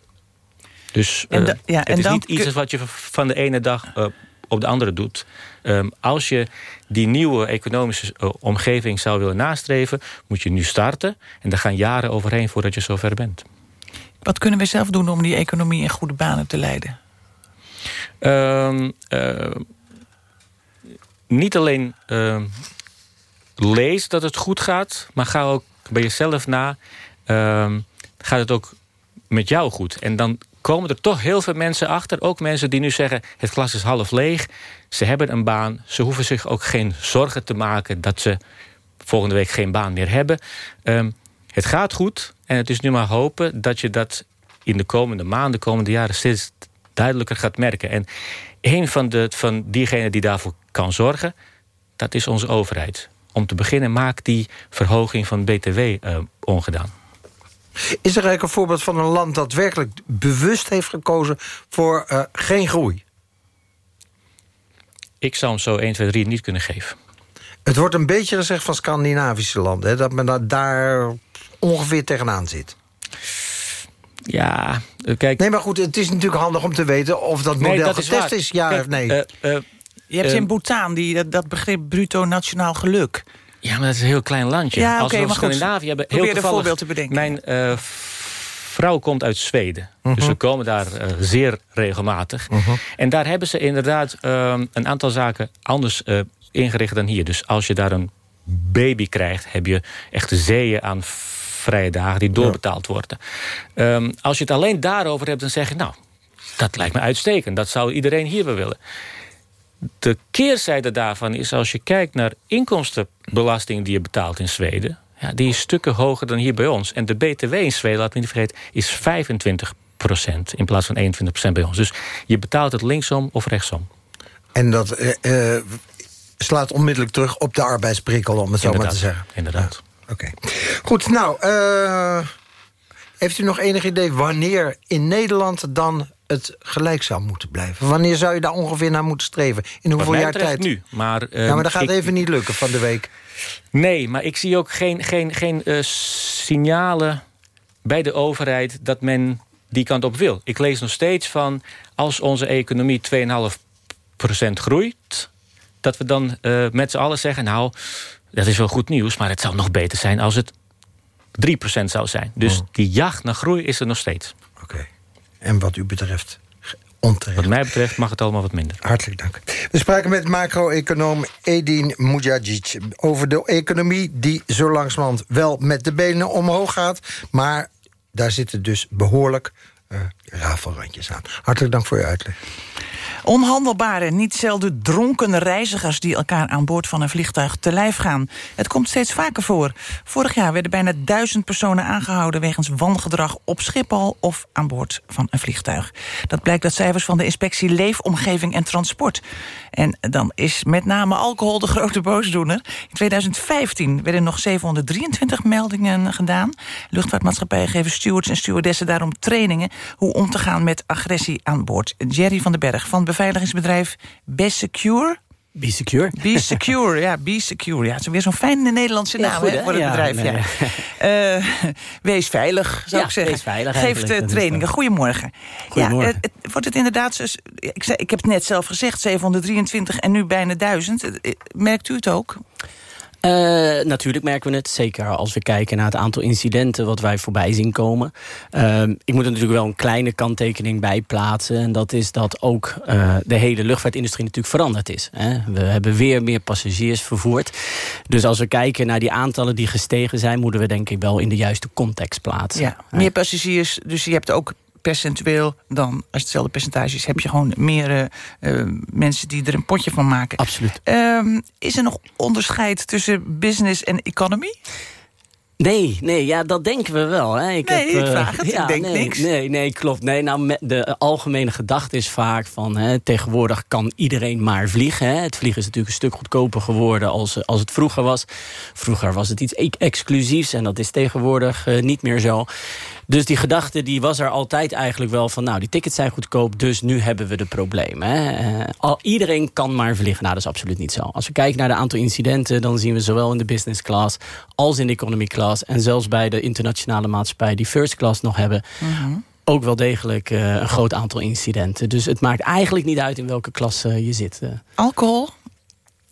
Dus eh,
da- ja,
het is niet iets wat je van de ene dag eh, op de andere doet. Ehm, als je die nieuwe economische eh, omgeving zou willen nastreven... moet je nu starten. En daar gaan jaren overheen voordat je zover bent.
Wat kunnen we zelf doen om die economie in goede banen te leiden?
Ehm, eh, niet alleen ehm, lees dat het goed gaat, maar ga ook bij jezelf na. ehm, gaat het ook met jou goed? En dan komen er toch heel veel mensen achter. Ook mensen die nu zeggen, het glas is half leeg. Ze hebben een baan. Ze hoeven zich ook geen zorgen te maken... dat ze volgende week geen baan meer hebben. Ehm, het gaat goed. En het is nu maar hopen dat je dat in de komende maanden, komende jaren... steeds duidelijker gaat merken. En een van, de, van diegenen die daarvoor kan zorgen... dat is onze overheid. Om te beginnen, maak die verhoging van BTW eh, ongedaan.
Is er eigenlijk een voorbeeld van een land dat werkelijk bewust heeft gekozen voor eh, geen groei?
Ik zou hem zo 1, 2, 3 niet kunnen geven.
Het wordt een beetje gezegd van Scandinavische landen... Hè, dat men da- daar ongeveer tegenaan zit.
Ja, kijk...
Nee, maar goed, het is natuurlijk handig om te weten... of dat
Nee,
model
dat
getest is, ja
Kijk,
of nee.
eh, eh,
Je hebt
eh,
in Bhutan die, dat, dat begrip bruto nationaal geluk.
Ja, maar dat is een heel klein landje.
Ja,
Als
oké,
we
goed.
Scandinavië hebben...
Probeer
heel
een voorbeeld te bedenken.
Mijn eh, vrouw komt uit Zweden.
Mhm.
Dus we komen daar eh, zeer regelmatig. En daar hebben ze inderdaad ehm, een aantal zaken anders eh, ingericht dan hier. Dus als je daar een baby krijgt... heb je echte zeeën aan vrije dagen die doorbetaald worden. Ehm, als je het alleen daarover hebt, dan zeg je... nou, dat lijkt me uitstekend. Dat zou iedereen hier wel willen. De keerzijde daarvan is als je kijkt naar inkomstenbelasting die je betaalt in Zweden. Ja, die is stukken hoger dan hier bij ons. En de BTW in Zweden, laat me niet vergeten, is 25% in plaats van 21% bij ons. Dus je betaalt het linksom of rechtsom.
En dat eh, eh, slaat onmiddellijk terug op de arbeidsprikkel, om het zo maar te zeggen.
Inderdaad.
Oké. Goed, nou, eh, heeft u nog enig idee wanneer in Nederland dan het gelijk zou moeten blijven? Wanneer zou je daar ongeveer naar moeten streven? In hoeveel jaar tijd?
nu. Maar,
ja,
ehm,
maar dat gaat
ik-
even niet lukken van de week.
Nee, maar ik zie ook geen, geen, geen eh, signalen bij de overheid dat men die kant op wil. Ik lees nog steeds van als onze economie 2,5% groeit... dat we dan eh, met z'n allen zeggen... nou, dat is wel goed nieuws, maar het zou nog beter zijn als het 3% zou zijn. Dus die jacht naar groei is er nog steeds.
En wat u betreft onterecht.
Wat mij betreft mag het allemaal wat minder.
Hartelijk dank. We spraken met macro-econoom Edin Mujadjic over de economie... die zo langzamerhand wel met de benen omhoog gaat... maar daar zitten dus behoorlijk eh rafelrandjes aan. Hartelijk dank voor uw uitleg.
Onhandelbare, niet zelden dronken reizigers... die elkaar aan boord van een vliegtuig te lijf gaan. Het komt steeds vaker voor. Vorig jaar werden bijna duizend personen aangehouden... wegens wangedrag op Schiphol of aan boord van een vliegtuig. Dat blijkt uit cijfers van de inspectie Leefomgeving en Transport. En dan is met name alcohol de grote boosdoener. In 2015 werden nog 723 meldingen gedaan. Luchtvaartmaatschappijen geven stewards en stewardessen daarom trainingen... hoe om te gaan met agressie aan boord. Jerry van den Berg van beveiligingsbedrijf Best Secure...
Be secure.
Be secure, ja, be secure. Ja, het is weer zo'n fijne Nederlandse
Ja,
naam
goed,
hè,
hè?
voor het
Ja,
bedrijf.
nee.
Ja. *laughs* Eh, wees veilig, zou
Ja,
ik zeggen.
wees veilig
Geeft
is
trainingen. Goedemorgen.
Goedemorgen.
Ja, het, het- wordt het inderdaad... zo- Ik, zei, ik heb het net zelf gezegd, 723 en nu bijna 1000. Eh, Merkt u het ook?
Eh, natuurlijk merken we het. Zeker als we kijken naar het aantal incidenten wat wij voorbij zien komen. Ehm, ik moet er natuurlijk wel een kleine kanttekening bij plaatsen. En dat is dat ook eh, de hele luchtvaartindustrie natuurlijk veranderd is. Hè. We hebben weer meer passagiers vervoerd. Dus als we kijken naar die aantallen die gestegen zijn... moeten we denk ik wel in de juiste context plaatsen.
Ja, meer passagiers, dus je hebt ook percentueel dan, als het hetzelfde percentage is... heb je gewoon meer eh, eh, mensen die er een potje van maken.
Absoluut.
Ehm, is er nog onderscheid tussen business en economy?
Nee, nee, ja, dat denken we wel. Hè.
Ik nee, heb, ik vraag het, ik denk
nee,
niks.
Nee, nee, klopt. Nee, nou, de algemene gedachte is vaak van... Hè, tegenwoordig kan iedereen maar vliegen. Hè. Het vliegen is natuurlijk een stuk goedkoper geworden als, als het vroeger was. Vroeger was het iets e- exclusiefs en dat is tegenwoordig uh, niet meer zo. Dus die gedachte die was er altijd eigenlijk wel van... nou, die tickets zijn goedkoop, dus nu hebben we de problemen. Hè. Uh, al, iedereen kan maar vliegen. Nou, dat is absoluut niet zo. Als we kijken naar de aantal incidenten... dan zien we zowel in de business class als in de economy class... en zelfs bij de internationale maatschappij die first class nog hebben... Mm -hmm. ook wel degelijk uh, een groot aantal incidenten. Dus het maakt eigenlijk niet uit in welke klasse je zit.
Alcohol?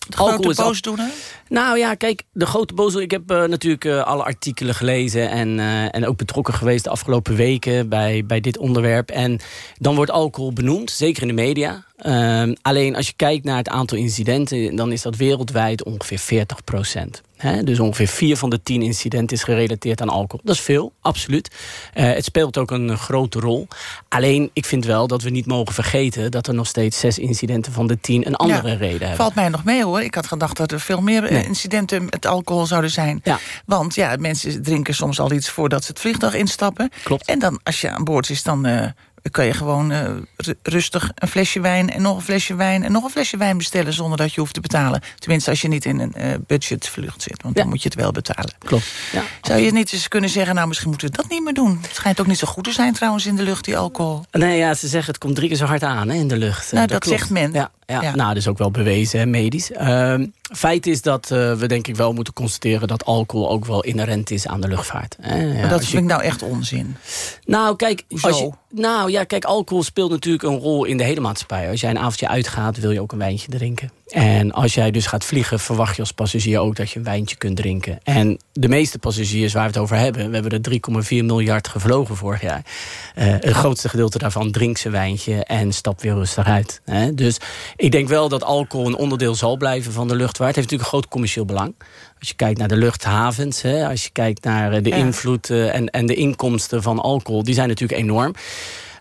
De grote boosdoener?
Nou ja, kijk, de grote boosdoener... Ik heb uh, natuurlijk uh, alle artikelen gelezen... En, uh, en ook betrokken geweest de afgelopen weken bij, bij dit onderwerp. En dan wordt alcohol benoemd, zeker in de media. Uh, alleen als je kijkt naar het aantal incidenten... dan is dat wereldwijd ongeveer 40 procent. He, dus ongeveer vier van de tien incidenten is gerelateerd aan alcohol. Dat is veel, absoluut. Uh, het speelt ook een grote rol. Alleen, ik vind wel dat we niet mogen vergeten... dat er nog steeds zes incidenten van de tien een andere ja, reden hebben.
Valt mij nog mee hoor. Ik had gedacht dat er veel meer nee. incidenten met alcohol zouden zijn.
Ja.
Want ja, mensen drinken soms al iets voordat ze het vliegtuig instappen.
Klopt.
En dan, als je aan boord is, dan... Uh, kan je gewoon uh, rustig een flesje wijn en nog een flesje wijn... en nog een flesje wijn bestellen zonder dat je hoeft te betalen. Tenminste, als je niet in een uh, budgetvlucht zit. Want ja. dan moet je het wel betalen.
Klopt. Ja,
Zou je niet eens kunnen zeggen... nou, misschien moeten we dat niet meer doen? Het schijnt ook niet zo goed te zijn trouwens in de lucht, die alcohol.
Nee, ja, ze zeggen het komt drie keer zo hard aan hè, in de lucht.
Nou, dat, dat zegt men.
Ja, ja. ja. nou, dat is ook wel bewezen, hè, medisch. Uh, feit is dat uh, we denk ik wel moeten constateren... dat alcohol ook wel inherent is aan de luchtvaart. Hè.
Ja, dat vind je... ik nou echt onzin.
Nou, kijk, als je, nou ja, kijk, alcohol speelt natuurlijk een rol in de hele maatschappij. Als jij een avondje uitgaat, wil je ook een wijntje drinken. En als jij dus gaat vliegen, verwacht je als passagier ook dat je een wijntje kunt drinken. En de meeste passagiers waar we het over hebben, we hebben er 3,4 miljard gevlogen vorig jaar. Uh, het grootste gedeelte daarvan drinkt zijn wijntje en stapt weer rustig uit. Hè? Dus ik denk wel dat alcohol een onderdeel zal blijven van de luchtvaart. Het heeft natuurlijk een groot commercieel belang. Als je kijkt naar de luchthavens, hè, als je kijkt naar de ja. invloed uh, en, en de inkomsten van alcohol, die zijn natuurlijk enorm.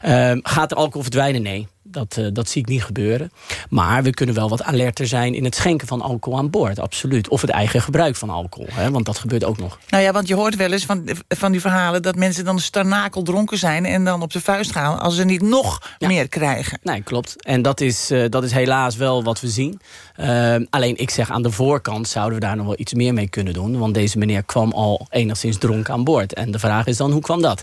Uh, gaat er alcohol verdwijnen? Nee. Dat, uh, dat zie ik niet gebeuren. Maar we kunnen wel wat alerter zijn in het schenken van alcohol aan boord. Absoluut. Of het eigen gebruik van alcohol. Hè, want dat gebeurt ook nog.
Nou ja, want je hoort wel eens van, van die verhalen... dat mensen dan starnakel dronken zijn en dan op de vuist gaan... als ze niet nog ja. meer krijgen.
Nee, klopt. En dat is, uh, dat is helaas wel wat we zien. Uh, alleen ik zeg aan de voorkant zouden we daar nog wel iets meer mee kunnen doen. Want deze meneer kwam al enigszins dronken aan boord. En de vraag is dan, hoe kwam dat?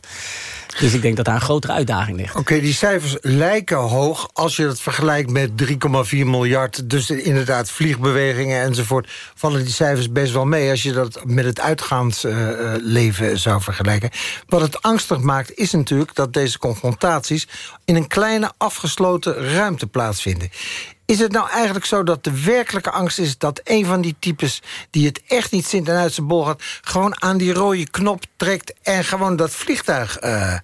Dus ik denk dat daar een grotere uitdaging ligt.
Oké, okay, die cijfers lijken hoog als je het vergelijkt met 3,4 miljard. Dus inderdaad vliegbewegingen enzovoort. Vallen die cijfers best wel mee als je dat met het uitgaansleven uh, zou vergelijken. Wat het angstig maakt is natuurlijk dat deze confrontaties... in een kleine afgesloten ruimte plaatsvinden. Is het nou eigenlijk zo dat de werkelijke angst is... dat een van die types die het echt niet zint en uit zijn bol gaat... gewoon aan die rode knop trekt en gewoon dat vliegtuig... Uh,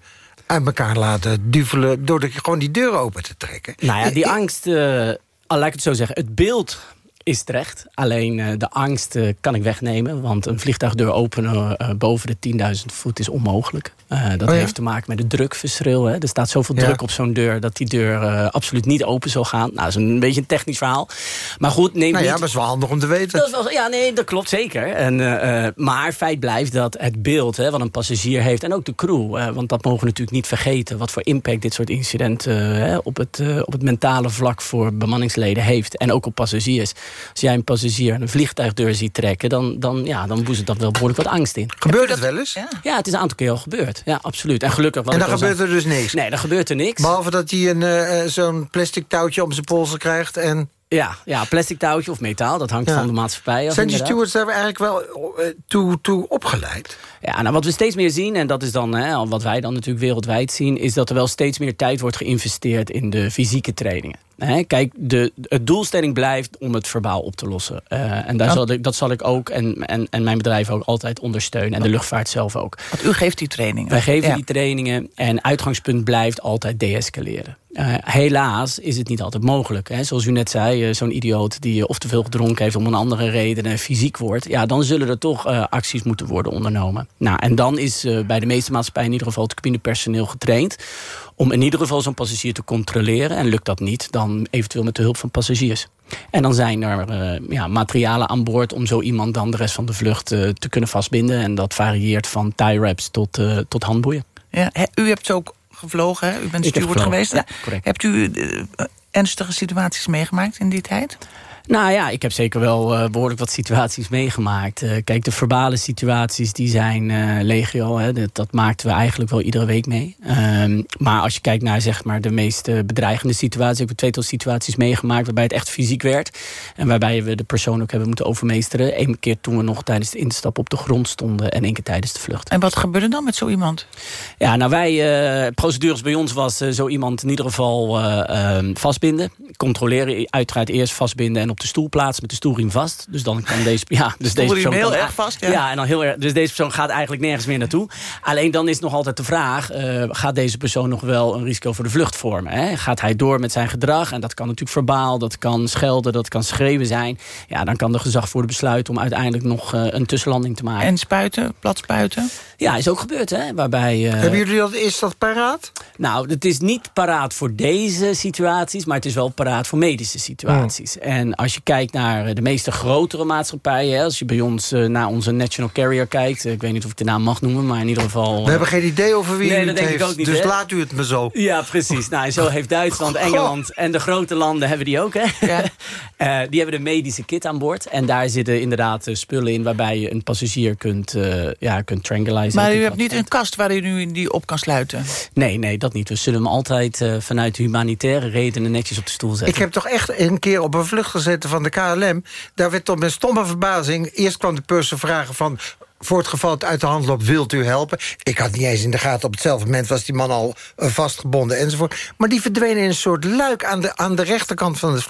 uit elkaar laten duvelen... door de, gewoon die deur open te trekken?
Nou ja, die angst... Uh, laat ik het zo zeggen. Het beeld is terecht. Alleen uh, de angst uh, kan ik wegnemen. Want een vliegtuigdeur openen boven de 10.000 voet is onmogelijk. Dat oh ja? heeft te maken met het drukverschil. Hè. Er staat zoveel ja. druk op zo'n deur... dat die deur absoluut niet open zal gaan. Nou, dat is een beetje een technisch verhaal. Maar goed, neem
nou ja,
niet...
dat is wel handig om te weten.
Dat is wel, ja, nee, dat klopt zeker. En, maar feit blijft dat het beeld hè, wat een passagier heeft... en ook de crew, want dat mogen we natuurlijk niet vergeten... wat voor impact dit soort incidenten op, het, op het mentale vlak... voor bemanningsleden heeft. En ook op passagiers als jij een passagier een vliegtuigdeur ziet trekken... dan, dan, ja, dan boezet dat wel behoorlijk wat angst in.
Gebeurt het wel eens?
Ja. ja, het is een aantal keer al gebeurd. Ja, absoluut. En gelukkig...
En dan gebeurt er dus niks?
Nee, dan gebeurt er niks.
Behalve dat hij een uh, zo'n plastic touwtje om zijn polsen krijgt en...
Ja, ja, plastic touwtje of metaal, dat hangt ja. van de maatschappij af.
Zijn die stewards daar eigenlijk wel toe, toe opgeleid?
Ja, nou wat we steeds meer zien, en dat is dan hè, wat wij dan natuurlijk wereldwijd zien... is dat er wel steeds meer tijd wordt geïnvesteerd in de fysieke trainingen. Hè, kijk, de, doelstelling blijft om het verbaal op te lossen. Uh, en daar ja. zal ik, dat zal ik ook en, en, en mijn bedrijf ook altijd ondersteunen. En de luchtvaart zelf ook.
Want u geeft die trainingen?
Wij geven ja. die trainingen en uitgangspunt blijft altijd deescaleren. Uh, helaas is het niet altijd mogelijk. Hè. Zoals u net zei, uh, zo'n idioot die of te veel gedronken heeft... om een andere reden en fysiek wordt... ja, dan zullen er toch acties moeten worden ondernomen. Nou, en dan is bij de meeste maatschappijen in ieder geval... het cabinepersoneel getraind om in ieder geval zo'n passagier te controleren. En lukt dat niet, dan eventueel met de hulp van passagiers. En dan zijn er ja, materialen aan boord om zo iemand dan de rest van de vlucht te kunnen vastbinden. En dat varieert van tie wraps tot, tot handboeien.
Ja, u hebt ook gevlogen, hè? U bent steward geweest. Ja, Hebt u ernstige situaties meegemaakt in die tijd?
Nou ja, ik heb zeker wel uh, behoorlijk wat situaties meegemaakt. Uh, kijk, de verbale situaties die zijn uh, legio. Hè, dat, dat maakten we eigenlijk wel iedere week mee. Ehm, maar als je kijkt naar zeg maar, de meest bedreigende situaties... heb ik tweetal situaties meegemaakt waarbij het echt fysiek werd. En waarbij we de persoon ook hebben moeten overmeesteren. Eén keer toen we nog tijdens de instap op de grond stonden... en één keer tijdens de vlucht.
En wat gebeurde dan met zo iemand?
Ja, nou wij, procedures bij ons was zo iemand in ieder geval ehm, vastbinden. Controleren, uiteraard eerst vastbinden en op de stoel plaatsen met de stoelriem vast. Dus dan kan deze, *laughs* ja, dus deze
persoon heel erg vast. Ja.
ja, en dan heel erg. Dus deze persoon gaat eigenlijk nergens meer naartoe. Alleen dan is nog altijd de vraag: uh, gaat deze persoon nog wel een risico voor de vlucht vormen? Hè? Gaat hij door met zijn gedrag? En dat kan natuurlijk verbaal, dat kan schelden, dat kan schreeuwen zijn. Ja, dan kan de gezagvoerder besluiten om uiteindelijk nog uh, een tussenlanding te maken.
En spuiten, plat spuiten?
Ja, is ook gebeurd, hè? Waarbij. Uh,
Hebben jullie dat? Is dat paraat?
Nou, het is niet paraat voor deze situaties, maar het is wel paraat voor medische situaties. Oh. En als je kijkt naar de meeste grotere maatschappijen... als je bij ons uh, naar onze national carrier kijkt... ik weet niet of ik de naam mag noemen, maar in ieder geval...
We hebben geen idee over wie nee, dat denk heeft, ik ook niet, dus laat u het me zo.
Ja, precies. Nou, zo heeft Duitsland, Engeland en de grote landen hebben die ook. Hè? Ja. uh, *laughs* die hebben de medische kit aan boord. En daar zitten inderdaad spullen in... waarbij je een passagier kunt, uh, ja, kunt tranquilizen.
Maar u hebt niet een kast waar u nu die op kan sluiten?
Nee, nee, dat niet. We zullen hem altijd vanuit humanitaire redenen netjes op de stoel zetten.
Ik heb toch echt een keer op een vlucht gezeten van de KLM. Daar werd tot mijn stomme verbazing... eerst kwam de purser vragen van voor het geval het uit de hand loopt, wilt u helpen? Ik had niet eens in de gaten, op hetzelfde moment was die man al uh, vastgebonden enzovoort. Maar die verdwenen in een soort luik aan de, aan de rechterkant van het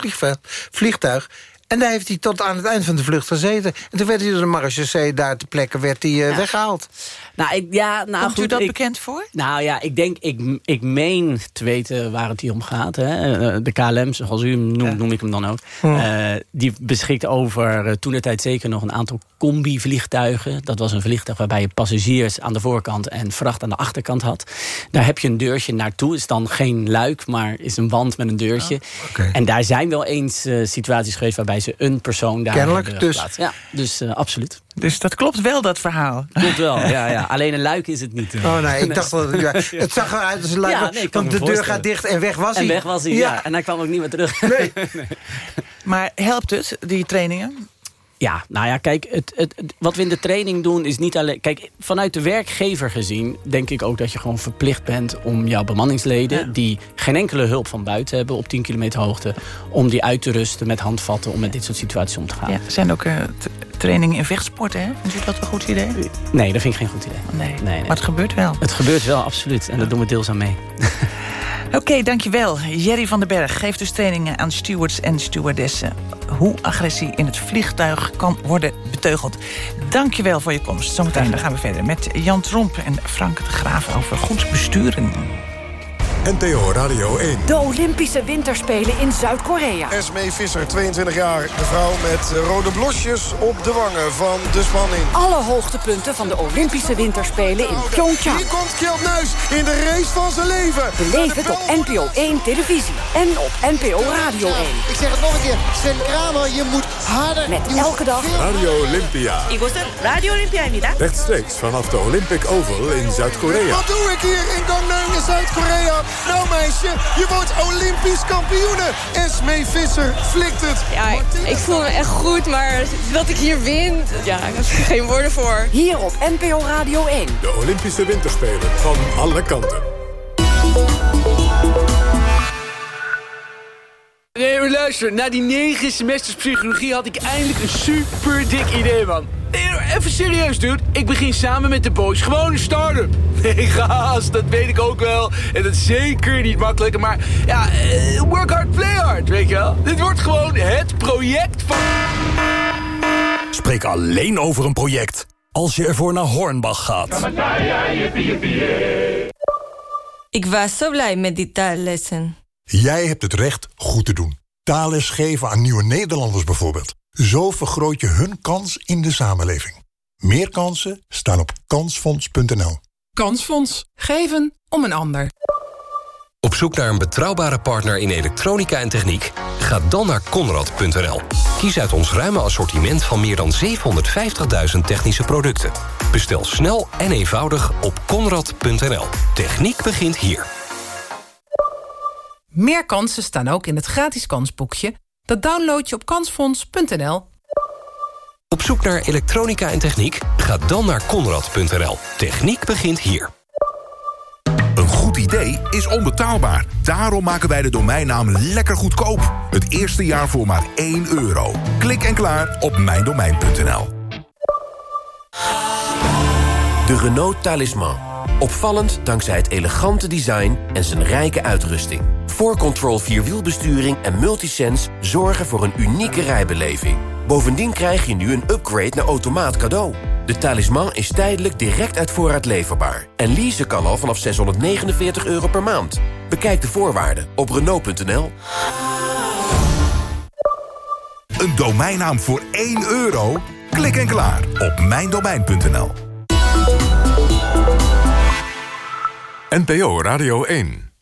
vliegtuig. En daar heeft hij tot aan het eind van de vlucht gezeten. En toen werd hij door de marechaussee daar te plekken werd hij, uh, weggehaald.
Nou, ik, ja, nou,
Komt
goed,
u dat
ik,
bekend voor?
Nou ja, ik denk, ik, ik meen te weten waar het hier om gaat. Hè. Eh, de KLM, zoals u hem noemt, noem ik hem dan ook. Uh, die beschikt over uh, toen de tijd zeker nog een aantal combi-vliegtuigen. Dat was een vliegtuig waarbij je passagiers aan de voorkant en vracht aan de achterkant had. Daar heb je een deurtje naartoe. Is dan geen luik, maar is een wand met een deurtje. Oh, okay. En daar zijn wel eens situaties geweest waarbij ze een persoon daar
Kennelijk, dus.
Ja, dus absoluut.
Dus dat klopt wel, dat verhaal.
Klopt wel, ja, ja. Alleen een luik is het niet.
Oh nee, ik dacht wel... Ja, *laughs* het zag eruit als een luik, ja, nee, want de deur gaat dicht en weg was hij.
En weg was hij, ja. ja. En hij kwam ook niet meer terug. Nee. *laughs*
nee. Maar helpt het, die trainingen?
Ja, nou ja, kijk, het, het, wat we in de training doen is niet alleen... Kijk, vanuit de werkgever gezien denk ik ook dat je gewoon verplicht bent... om jouw bemanningsleden, die geen enkele hulp van buiten hebben... op 10 kilometer hoogte, om die uit te rusten met handvatten... om met dit soort situaties om te gaan.
Ja, er zijn ook uh, trainingen in vechtsporten, hè? Vindt u dat een goed idee?
Nee, dat vind ik geen goed idee.
Nee, nee, nee. maar het gebeurt wel.
Het gebeurt wel, absoluut. En daar doen we deels aan mee. *laughs*
Oké, okay, dankjewel. Jerry van den Berg geeft dus trainingen aan stewards en stewardessen... hoe agressie in het vliegtuig kan worden beteugeld. Dankjewel voor je komst. Zometeen dan gaan we verder met Jan Tromp en Frank de Graaf... over goed besturen.
NPO Radio 1.
De Olympische Winterspelen in Zuid-Korea.
Esmee Visser, 22 jaar. De vrouw met eh, rode blosjes op de wangen van de spanning.
Alle hoogtepunten van de Olympische Winterspelen in Pyeongchang.
Hier komt Kjeld Nuis in de race van zijn leven.
Beleef het op NPO 1 televisie en op NPO Radio 1.
Ik zeg het nog een keer. Sven Kramer, je moet harder.
Met elke dag...
Radio Olympia.
Igoster, Radio Olympia.
Rechtstreeks vanaf de Olympic Oval in Zuid-Korea.
Wat doe ik hier in Gangneung, in Zuid-Korea? Nou meisje, je wordt Olympisch kampioene. Esmee Visser flikt het.
Ja, ik voel me echt goed, maar dat ik hier win, ja, ik heb er geen woorden voor.
Hier op NPO Radio 1.
De Olympische Winterspelen van alle kanten.
Nee, maar luister. Na die negen semesters psychologie had ik eindelijk een super dik idee, man. Nee, even serieus, dude. Ik begin samen met de boys gewoon een start-up. *laughs* Nee, gast, dat weet ik ook wel. En dat is zeker niet makkelijk. Maar ja, eh, work hard, play hard, weet je wel. Dit wordt gewoon het project van...
Spreek alleen over een project als je ervoor naar Hornbach gaat.
Ik was zo blij met die taallessen.
Jij hebt het recht goed te doen. Taalles geven aan nieuwe Nederlanders bijvoorbeeld. Zo vergroot je hun kans in de samenleving. Meer kansen staan op kansfonds.nl.
Kansfonds. Geven om een ander.
Op zoek naar een betrouwbare partner in elektronica en techniek? Ga dan naar Conrad.nl. Kies uit ons ruime assortiment van meer dan 750.000 technische producten. Bestel snel en eenvoudig op Conrad.nl. Techniek begint hier.
Meer kansen staan ook in het gratis kansboekje. Dat download je op kansfonds.nl.
Op zoek naar elektronica en techniek? Ga dan naar Conrad.nl. Techniek begint hier.
Een goed idee is onbetaalbaar. Daarom maken wij de domeinnaam lekker goedkoop. Het eerste jaar voor maar 1 euro. Klik en klaar op mijndomein.nl.
De Renault Talisman. Opvallend dankzij het elegante design en zijn rijke uitrusting. 4Control Vierwielbesturing en Multisense zorgen voor een unieke rijbeleving. Bovendien krijg je nu een upgrade naar automaat cadeau. De talisman is tijdelijk direct uit voorraad leverbaar. En leasen kan al vanaf 649 euro per maand. Bekijk de voorwaarden op Renault.nl.
Een domeinnaam voor 1 euro? Klik en klaar op mijndomein.nl.
NPO Radio 1